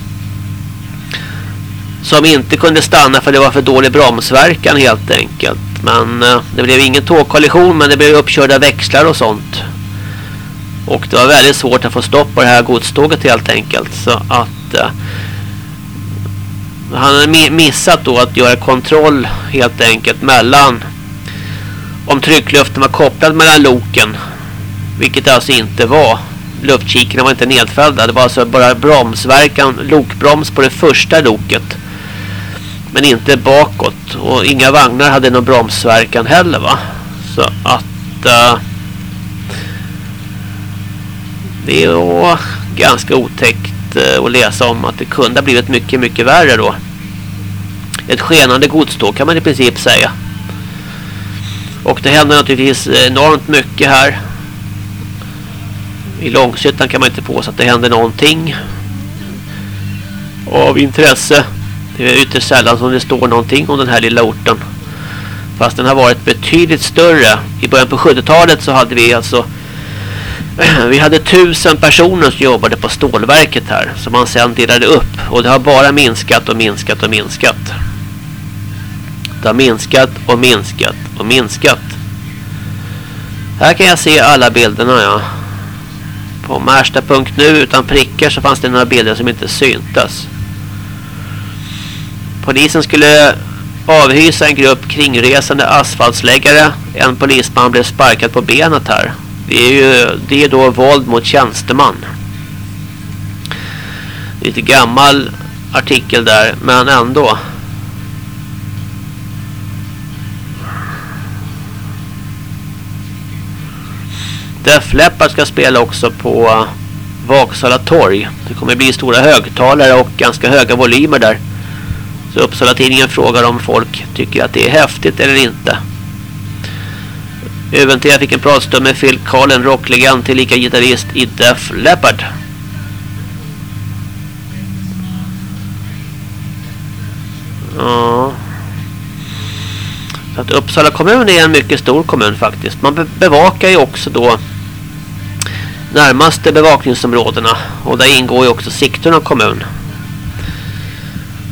som inte kunde stanna för det var för dålig bromsverkan helt enkelt. Men eh, det blev ingen tågkollision men det blev uppkörda växlar och sånt. Och det var väldigt svårt att få stopp på det här godståget helt enkelt. Så att eh, han hade missat då att göra kontroll helt enkelt mellan om tryckluften var kopplad mellan loken. Vilket det alltså inte var. Luftkikarna var inte nedfällda. Det var alltså bara bromsverkan, lokbroms på det första loket men inte bakåt. Och inga vagnar hade någon bromsverkan heller va? Så att uh, det var ganska otäckt uh, att läsa om att det kunde ha blivit mycket mycket värre då. Ett skenande godståg kan man i princip säga. Och det händer naturligtvis enormt mycket här. I Långshyttan kan man inte påstå att det händer någonting. Av intresse det är ytterst sällan som det står någonting om den här lilla orten. Fast den har varit betydligt större. I början på 70-talet så hade vi alltså vi hade tusen personer som jobbade på stålverket här som man sedan delade upp och det har bara minskat och minskat och minskat. Det har minskat och minskat och minskat. Här kan jag se alla bilderna ja. På Märsta.nu utan prickar så fanns det några bilder som inte syntes. Polisen skulle avhysa en grupp kringresande asfaltsläggare. En polisman blev sparkad på benet här. Det är ju det är då våld mot tjänsteman. Lite gammal artikel där, men ändå. Def Leppard ska spela också på Vaksala torg. Det kommer bli stora högtalare och ganska höga volymer där. Så Uppsala tidningen frågar om folk tycker att det är häftigt eller inte. UNT fick en pratstund med Phil Carlen, rocklegend till lika gitarrist i Def Leppard. Ja. Så att Uppsala kommun är en mycket stor kommun faktiskt. Man bevakar ju också då närmaste bevakningsområdena och där ingår ju också Sigtuna kommun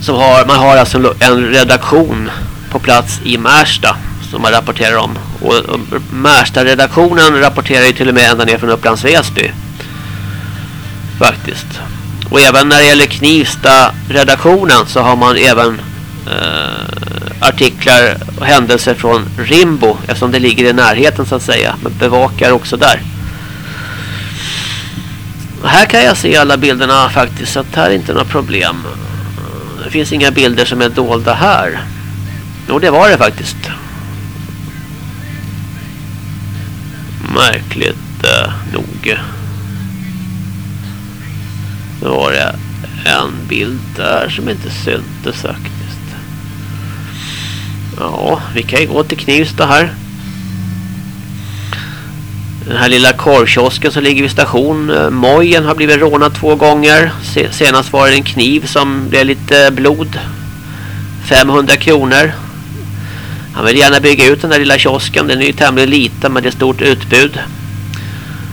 som har, man har alltså en redaktion på plats i Märsta som man rapporterar om. Och, och Märsta-redaktionen rapporterar ju till och med ända ner från Upplands Väsby. Faktiskt. Och även när det gäller Knivsta-redaktionen så har man även eh, artiklar och händelser från Rimbo eftersom det ligger i närheten så att säga. Men bevakar också där. Och här kan jag se alla bilderna faktiskt så att här är inte några problem. Det finns inga bilder som är dolda här. Jo, det var det faktiskt. Märkligt eh, nog. Nu var det en bild där som inte syntes faktiskt. Ja, vi kan ju gå till Knivsta här. Den här lilla korvkiosken som ligger vid station eh, Mojen har blivit rånad två gånger. Senast var det en kniv som blev lite blod. 500 kronor. Han vill gärna bygga ut den där lilla kiosken. Den är ju tämligen liten men det är stort utbud.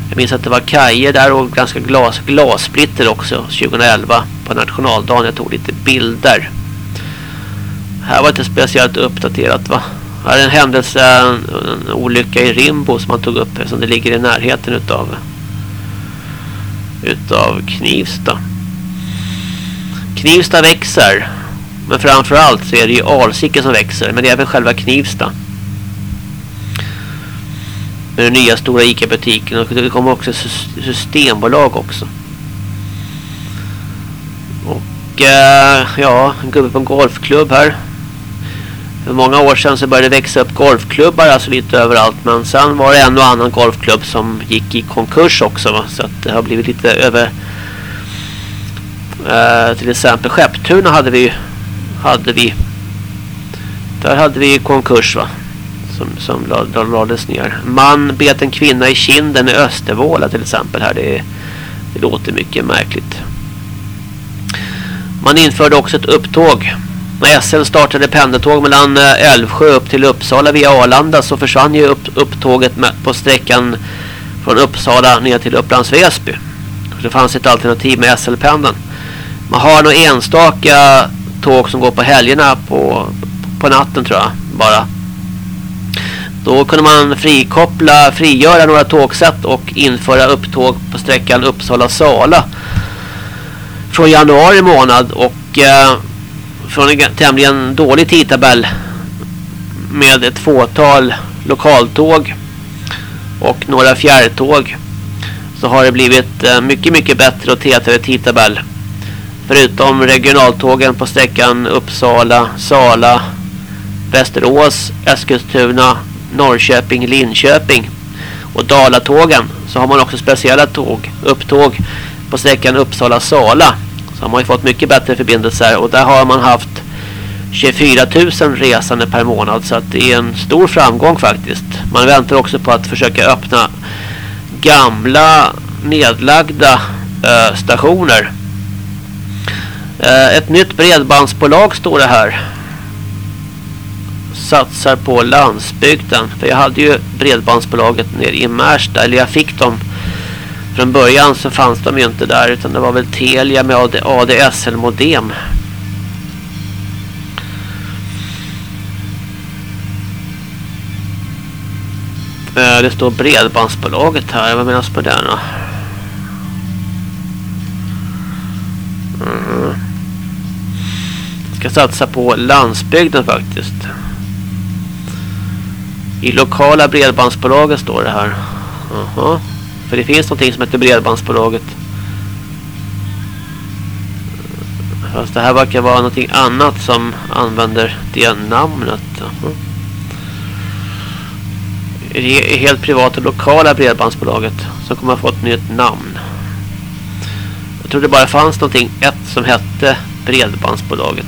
Jag minns att det var kajer där och ganska glas, glassplitter också 2011 på nationaldagen. Jag tog lite bilder. Här var det inte speciellt uppdaterat va? Här är en händelse, en, olycka i Rimbo som man tog upp här. som det ligger i närheten utav utav Knivsta. Knivsta växer. Men framförallt så är det ju Alsike som växer. Men det är även själva Knivsta. Med den nya stora Ica-butiken. Och det kommer också systembolag också. Och eh, ja, en gubbe på en golfklubb här. För många år sedan så började det växa upp golfklubbar alltså lite överallt. Men sen var det en och annan golfklubb som gick i konkurs också. Va? Så att det har blivit lite över... Uh, till exempel Skepptuna hade vi hade vi där hade vi konkurs va som, som lades ner. Man bet en kvinna i kinden i Östervåla till exempel här. Det, det låter mycket märkligt. Man införde också ett upptåg när SL startade pendeltåg mellan eh, Älvsjö upp till Uppsala via Arlanda så försvann ju upp, upptåget på sträckan från Uppsala ner till Upplands Väsby. Det fanns ett alternativ med SL-pendeln. Man har nog enstaka tåg som går på helgerna på, på natten tror jag bara. Då kunde man frikoppla, frigöra några tågsätt och införa upptåg på sträckan Uppsala-Sala från januari månad och eh, från en tämligen dålig tidtabell med ett fåtal lokaltåg och några fjärrtåg så har det blivit eh, mycket mycket bättre och tätare tidtabell. Förutom regionaltågen på sträckan Uppsala, Sala, Västerås, Eskilstuna, Norrköping, Linköping och Dalatågen så har man också speciella tåg, upptåg på sträckan Uppsala-Sala. Så har man ju fått mycket bättre förbindelser och där har man haft 24 000 resande per månad så att det är en stor framgång faktiskt. Man väntar också på att försöka öppna gamla nedlagda eh, stationer. Eh, ett nytt bredbandsbolag står det här. Satsar på landsbygden. För jag hade ju bredbandsbolaget nere i Märsta. Eller jag fick dem. Från början så fanns de ju inte där. Utan det var väl Telia med ADSL-modem. Eh, det står bredbandsbolaget här. Vad menas med det då? Mm. Ska satsa på landsbygden faktiskt. I lokala bredbandsbolaget står det här. Aha. För det finns någonting som heter bredbandsbolaget. Fast det här verkar vara någonting annat som använder det namnet. Det är helt privata lokala bredbandsbolaget som kommer att få ett nytt namn. Jag tror det bara fanns någonting ett som hette bredbandsbolaget.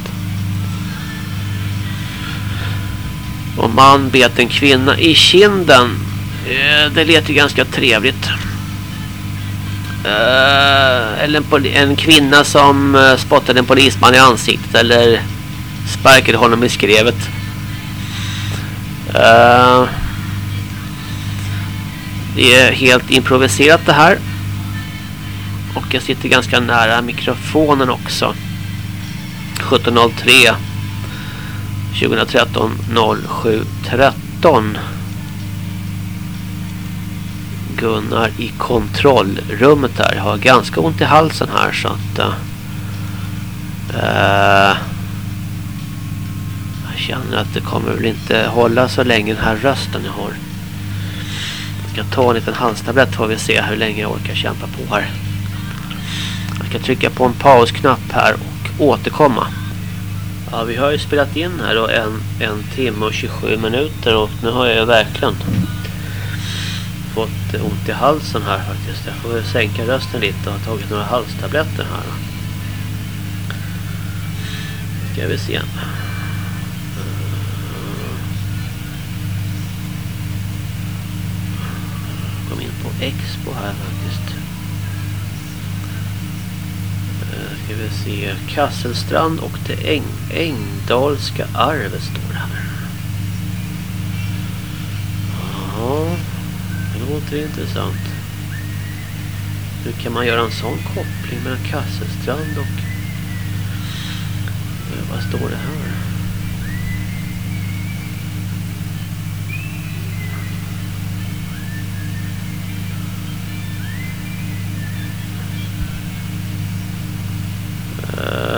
Och man bet en kvinna i kinden. Eh, det lät ju ganska trevligt. Eh, eller en, en kvinna som eh, uh, spottade en polisman i ansiktet eller sparkade honom i skrevet. Eh, det är helt improviserat det här. Och jag sitter ganska nära mikrofonen också. 1703 2013 0713 Gunnar i kontrollrummet där. Jag har ganska ont i halsen här så att uh, jag känner att det kommer väl inte hålla så länge den här rösten jag har Jag ska ta en liten halstablett får vi se hur länge jag orkar kämpa på här. Jag ska trycka på en pausknapp här och återkomma. Ja, vi har ju spelat in här då en, en timme och 27 minuter och nu har jag ju verkligen fått ont i halsen här faktiskt. Jag får sänka rösten lite och ha tagit några halstabletter här. Ska vi se. Kom in på Expo här faktiskt. Eh, ska vi se. Kasselstrand och det Äng Ängdalska arvet står det här. Ja, det låter intressant. Hur kan man göra en sån koppling mellan Kasselstrand och... Eh, vad står det här? Uh,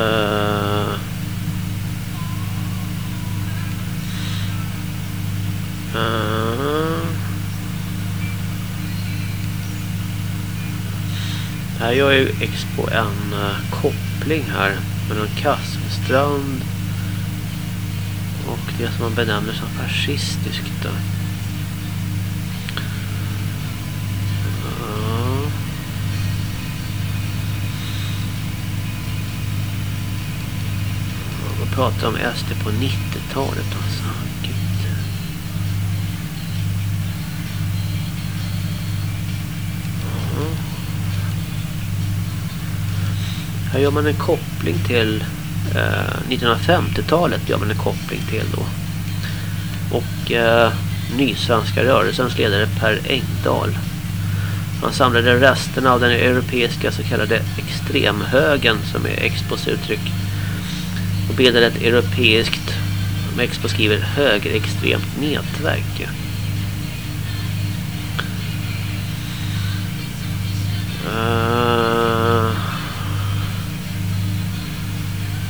här gör ju Expo en uh, koppling här mellan Kasselstrand och det som man benämner som fascistiskt. pratar om SD på 90-talet alltså. Här gör man en koppling till eh, 1950-talet gör man en koppling till då. Och eh, Nysvenska rörelsens ledare Per Engdahl. Han samlade resterna av den europeiska så kallade extremhögen som är Expos uttryck och bildade ett europeiskt som Expo skriver högerextremt nätverk. Uh,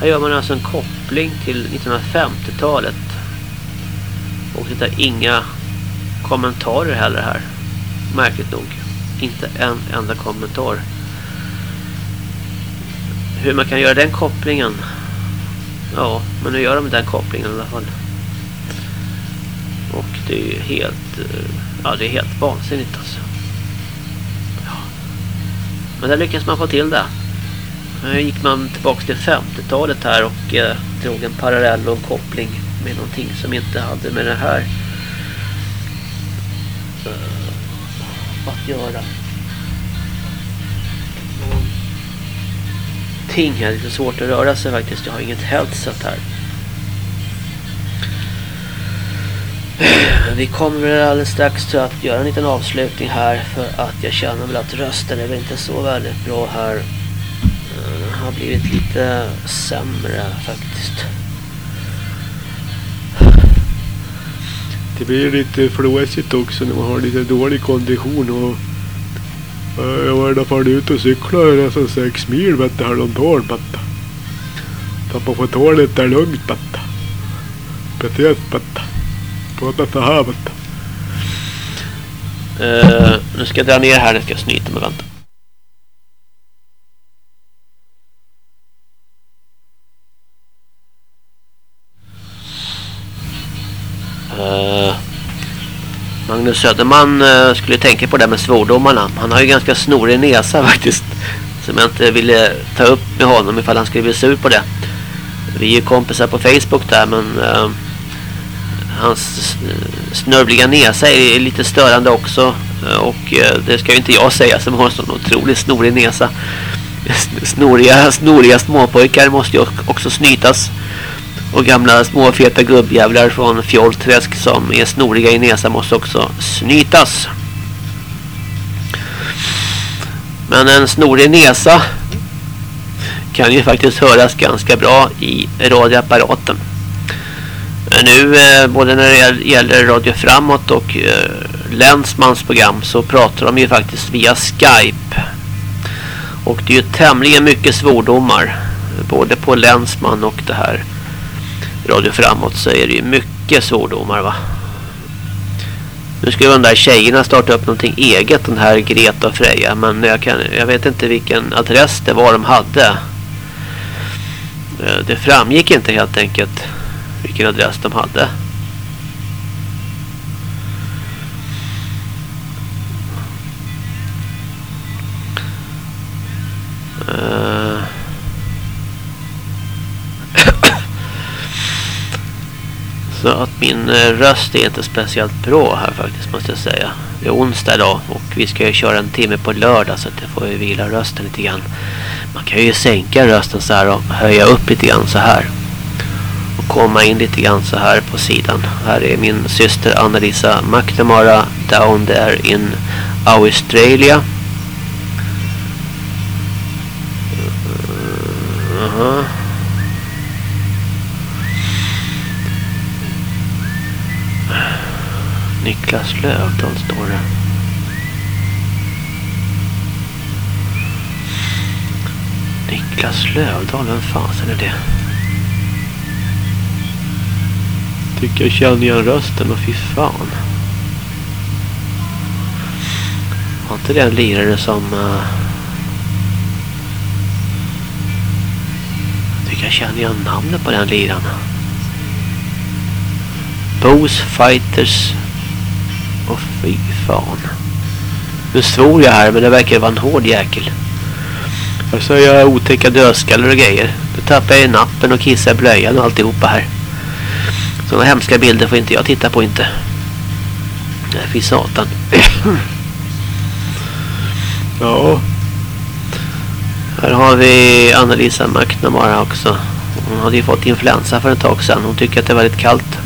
här gör man alltså en koppling till 1950-talet. Och det är inga kommentarer heller här. Märkligt nog. Inte en enda kommentar. Hur man kan göra den kopplingen. Ja, men nu gör de den kopplingen i alla fall. Och det är ju helt... Eh, ja, det är helt vansinnigt alltså. Ja. Men där lyckas man få till det. Nu gick man tillbaka till 50-talet här och eh, drog en parallell och en koppling med någonting som inte hade med det här uh, att göra. Någonting här, lite svårt att röra sig faktiskt. Jag har inget headset här. Vi kommer väl alldeles strax att göra en liten avslutning här för att jag känner väl att rösten är väl inte så väldigt bra här. Har blivit lite sämre faktiskt. Det blir lite flåsigt också när man har lite dålig kondition och jag var i alla fall ute och cyklade nästan sex mil vet du, häromdagen vet du. Så man får ta det lite lugnt. Speciellt vet du. Prata så här du. Uh, nu ska jag dra ner här, nu ska jag snyta mig vänta. Eh, Söderman eh, skulle tänka på det med svordomarna. Han har ju ganska snorig näsa faktiskt. Som jag inte ville ta upp med honom ifall han skulle bli sur på det. Vi är ju kompisar på Facebook där men uh, hans snörvliga näsa är lite störande också. Och det ska ju inte jag säga som har en sån otroligt snorig näsa. Snoriga, snoriga småpojkar måste ju också snytas. Och gamla små feta gubbjävlar från Fjollträsk som är snoriga i näsan måste också snytas. Men en snorig näsa kan ju faktiskt höras ganska bra i radioapparaten. Nu eh, både när det gäller Radio Framåt och eh, Länsmans program så pratar de ju faktiskt via Skype. Och det är ju tämligen mycket svordomar både på Länsman och det här Radio Framåt så är det ju mycket svordomar va. Nu skulle de där tjejerna starta upp någonting eget den här Greta och Freja men jag, kan, jag vet inte vilken adress det var de hade. Eh, det framgick inte helt enkelt vilken adress de hade. Uh. Så att min eh, röst är inte speciellt bra här faktiskt måste jag säga. Det är onsdag idag och vi ska ju köra en timme på lördag så att jag får ju vila rösten lite grann. Man kan ju sänka rösten så här och höja upp lite grann så här. Och komma in lite grann så här på sidan. Här är min syster Annalisa McNamara down there in Australia. Niklas Lövdahl står det. Niklas Lövdahl, vem fan är det? Tycker jag känner igen rösten och fy fan. Var inte det en lirare som... Uh... Tycker jag känner igen namnet på den liraren. Bose Fighters Åh fy fan. Nu svor jag här men det verkar vara en hård jäkel. Jag otäcka dödskallar och grejer. Då tappar jag i nappen och kissar i blöjan och alltihopa här. Sådana hemska bilder får inte jag titta på inte. Nej, fy satan. ja. Här har vi Annalisa McNamara också. Hon hade ju fått influensa för ett tag sedan. Hon tycker att det är väldigt kallt.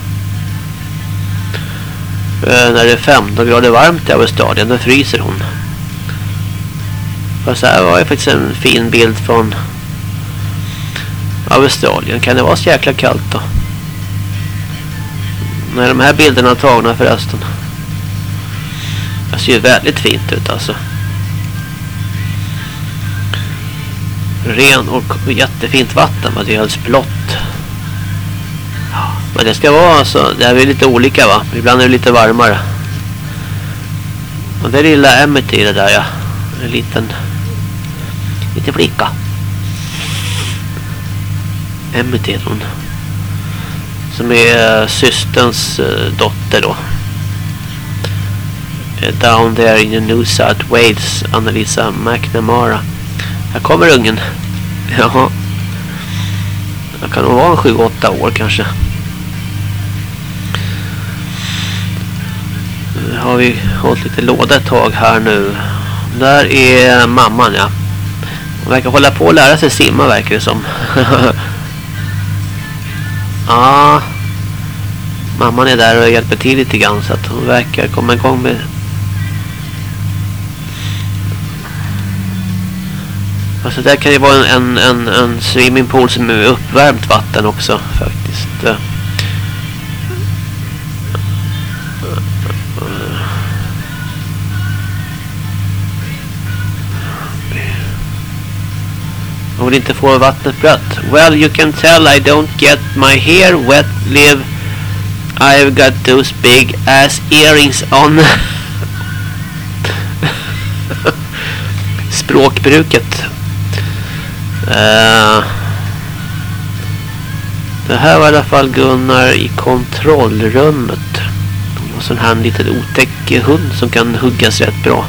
Eh, när det är 15 grader varmt i Australien, då fryser hon. Fast här var ju faktiskt en fin bild från Australien. Kan det vara så jäkla kallt då? När de här bilderna är tagna förresten. Det ser ju väldigt fint ut alltså. Ren och jättefint vatten. Men det är alldeles blått. Men det ska vara alltså. Det här är lite olika va. Ibland är det lite varmare. Och det är lilla i det där ja. En liten. liten flicka. Amity hon. Som är uh, systerns uh, dotter då. Eh, down there in the New South Wales. Annalisa McNamara. Här kommer ungen. Jaha. Det kan nog vara en 7-8 år kanske. Har vi hållit lite låda ett tag här nu. Där är mamman ja. Hon verkar hålla på att lära sig simma verkar det som. ja. Mamman är där och hjälper till lite grann så att hon verkar komma igång med Alltså där kan det vara en, en, en swimmingpool som är uppvärmt vatten också faktiskt. Hon vill inte få vattnet blött. Well, you can tell I don't get my hair wet live. I've got those big ass earrings on. Språkbruket. Uh, det här var i alla fall Gunnar i kontrollrummet. Och sån här liten otäck hund som kan huggas rätt bra.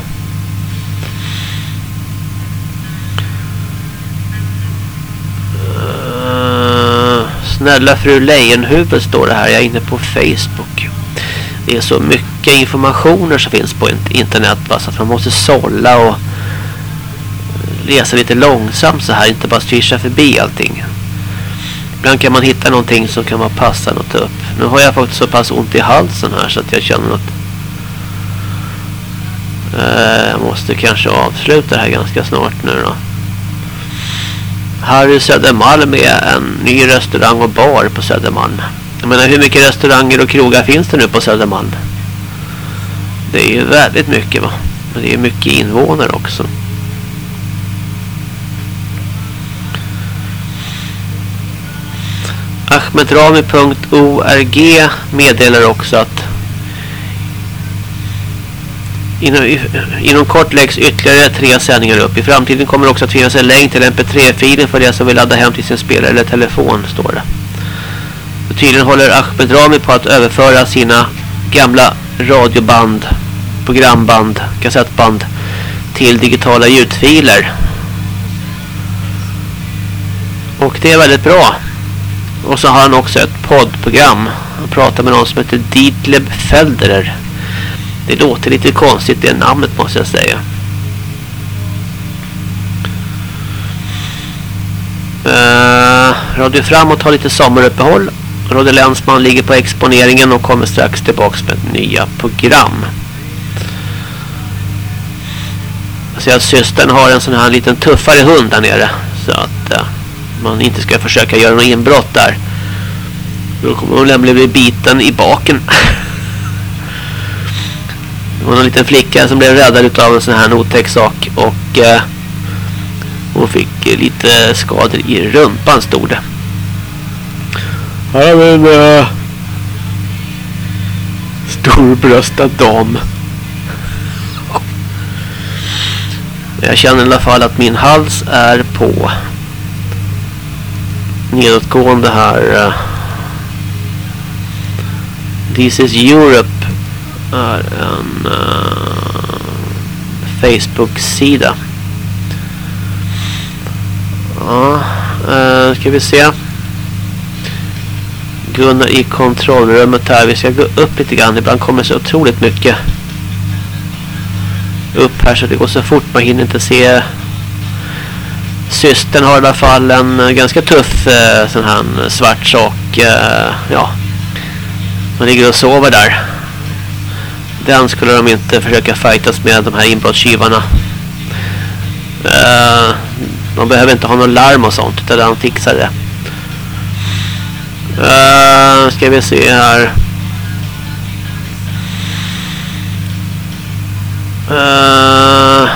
Snälla fru Lejonhuvud står det här. Jag är inne på Facebook. Det är så mycket informationer som finns på internet va, så att man måste sålla och läsa lite långsamt så här. Inte bara styrsa förbi allting. Ibland kan man hitta någonting som kan vara passande att ta upp. Nu har jag fått så pass ont i halsen här så att jag känner att eh, jag måste kanske avsluta det här ganska snart nu då. Harry Södermalm är en ny restaurang och bar på Södermalm. Jag menar hur mycket restauranger och krogar finns det nu på Södermalm? Det är ju väldigt mycket va. Men det är mycket invånare också. Ahmedrami.org meddelar också att Inom, inom kort läggs ytterligare tre sändningar upp. I framtiden kommer det också att finnas en länk till mp3-filen för de som vill ladda hem till sin spelare eller telefon, står det. Och tydligen håller Ahmed Rami på att överföra sina gamla radioband, programband, kassettband till digitala ljudfiler. Och det är väldigt bra. Och så har han också ett poddprogram. Han pratar med någon som heter Dietleb Felderer. Det låter lite konstigt det namnet måste jag säga. Uh, Radio Framåt har lite sommaruppehåll. Radio Länsman ligger på exponeringen och kommer strax tillbaka med nya program. Jag ser att systern har en sån här liten tuffare hund där nere. Så att uh, man inte ska försöka göra något inbrott där. Då kommer hon nämligen bli biten i baken. Det var en liten flicka som blev räddad av en sån här otäck sak och eh, hon fick lite skador i rumpan stod det. Här har vi en uh, storbröstad dam. Jag känner i alla fall att min hals är på nedåtgående här. Uh, This is Europe är en uh, Facebook-sida. Ja, uh, ska vi se. Gunnar i kontrollrummet här. Vi ska gå upp lite grann. Ibland kommer så otroligt mycket upp här så det går så fort. Man hinner inte se. Systern har i alla fall en eh, ganska tuff uh, sån här svart sak. Uh, ja. Man ligger och sover där. Den skulle de inte försöka fightas med de här inbrottstjuvarna. Uh, de behöver inte ha någon larm och sånt utan de fixar det. Uh, ska vi se här. Eh,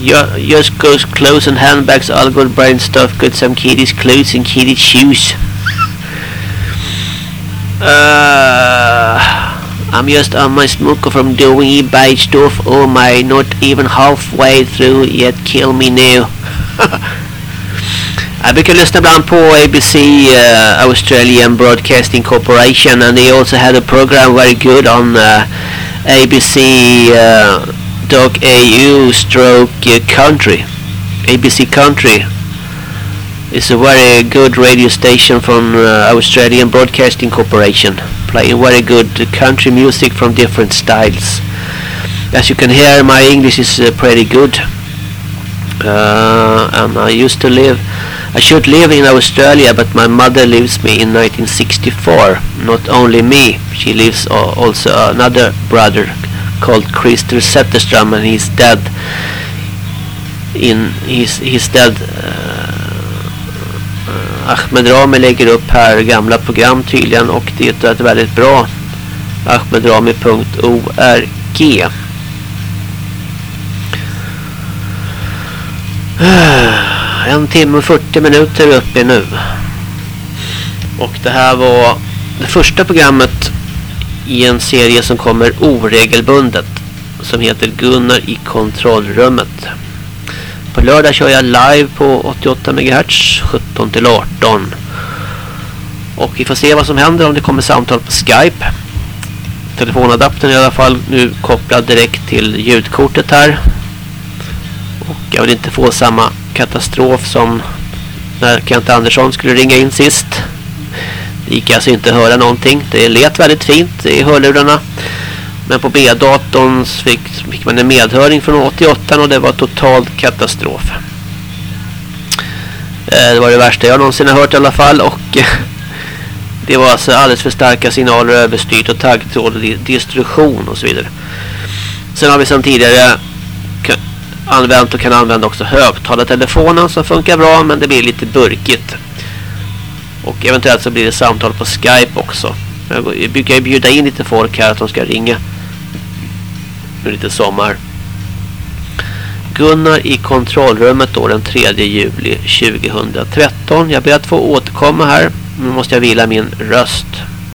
uh, just goes clothes and handbags, all good brain stuff, got some kiddies clothes and kiddies shoes. Uh, I'm just on my smoker from doing eBay stuff. Oh my, not even halfway through yet. Kill me now. Jag brukar lyssna ibland på ABC uh, Australian Broadcasting Corporation and they also had a program very good on uh, ABC uh, Dog AU stroke uh, country. ABC Country is a very good radio station from uh, Australian Broadcasting Corporation playing very good country music from different styles. As you can hear my English is uh, pretty good. Uh, and I used to live I should live in Australia but my mother leaves me in 1964 not only me she lives also another brother called Christer Zetterström and he's dead in he's, he's dead uh, Eh, Ahmed Rami lägger upp här gamla program tydligen och det är ett väldigt bra ahmedrami.org eh, En timme och 40 minuter uppe nu. Och det här var det första programmet i en serie som kommer oregelbundet. Som heter Gunnar i kontrollrummet. På lördag kör jag live på 88 MHz 17 till 18. Och vi får se vad som händer om det kommer samtal på Skype. Telefonadaptern är i alla fall nu kopplad direkt till ljudkortet här. Och jag vill inte få samma katastrof som när Kent Andersson skulle ringa in sist. Det gick alltså inte att höra någonting. Det lät väldigt fint i hörlurarna. Men på B-datorn fick, fick, man en medhöring från 88 och det var totalt katastrof. Eh, det var det värsta jag någonsin har hört i alla fall och eh, det var alltså alldeles för starka signaler överstyrt och taggtråd och distribution och så vidare. Sen har vi som tidigare använt och kan använda också högtalartelefonen som funkar bra men det blir lite burkigt. Och eventuellt så blir det samtal på Skype också. Jag brukar ju bjuda in lite folk här att de ska ringa. Nu lite sommar. Gunnar i kontrollrummet då den 3 juli 2013. Jag ber att få återkomma här. Nu måste jag vila min röst.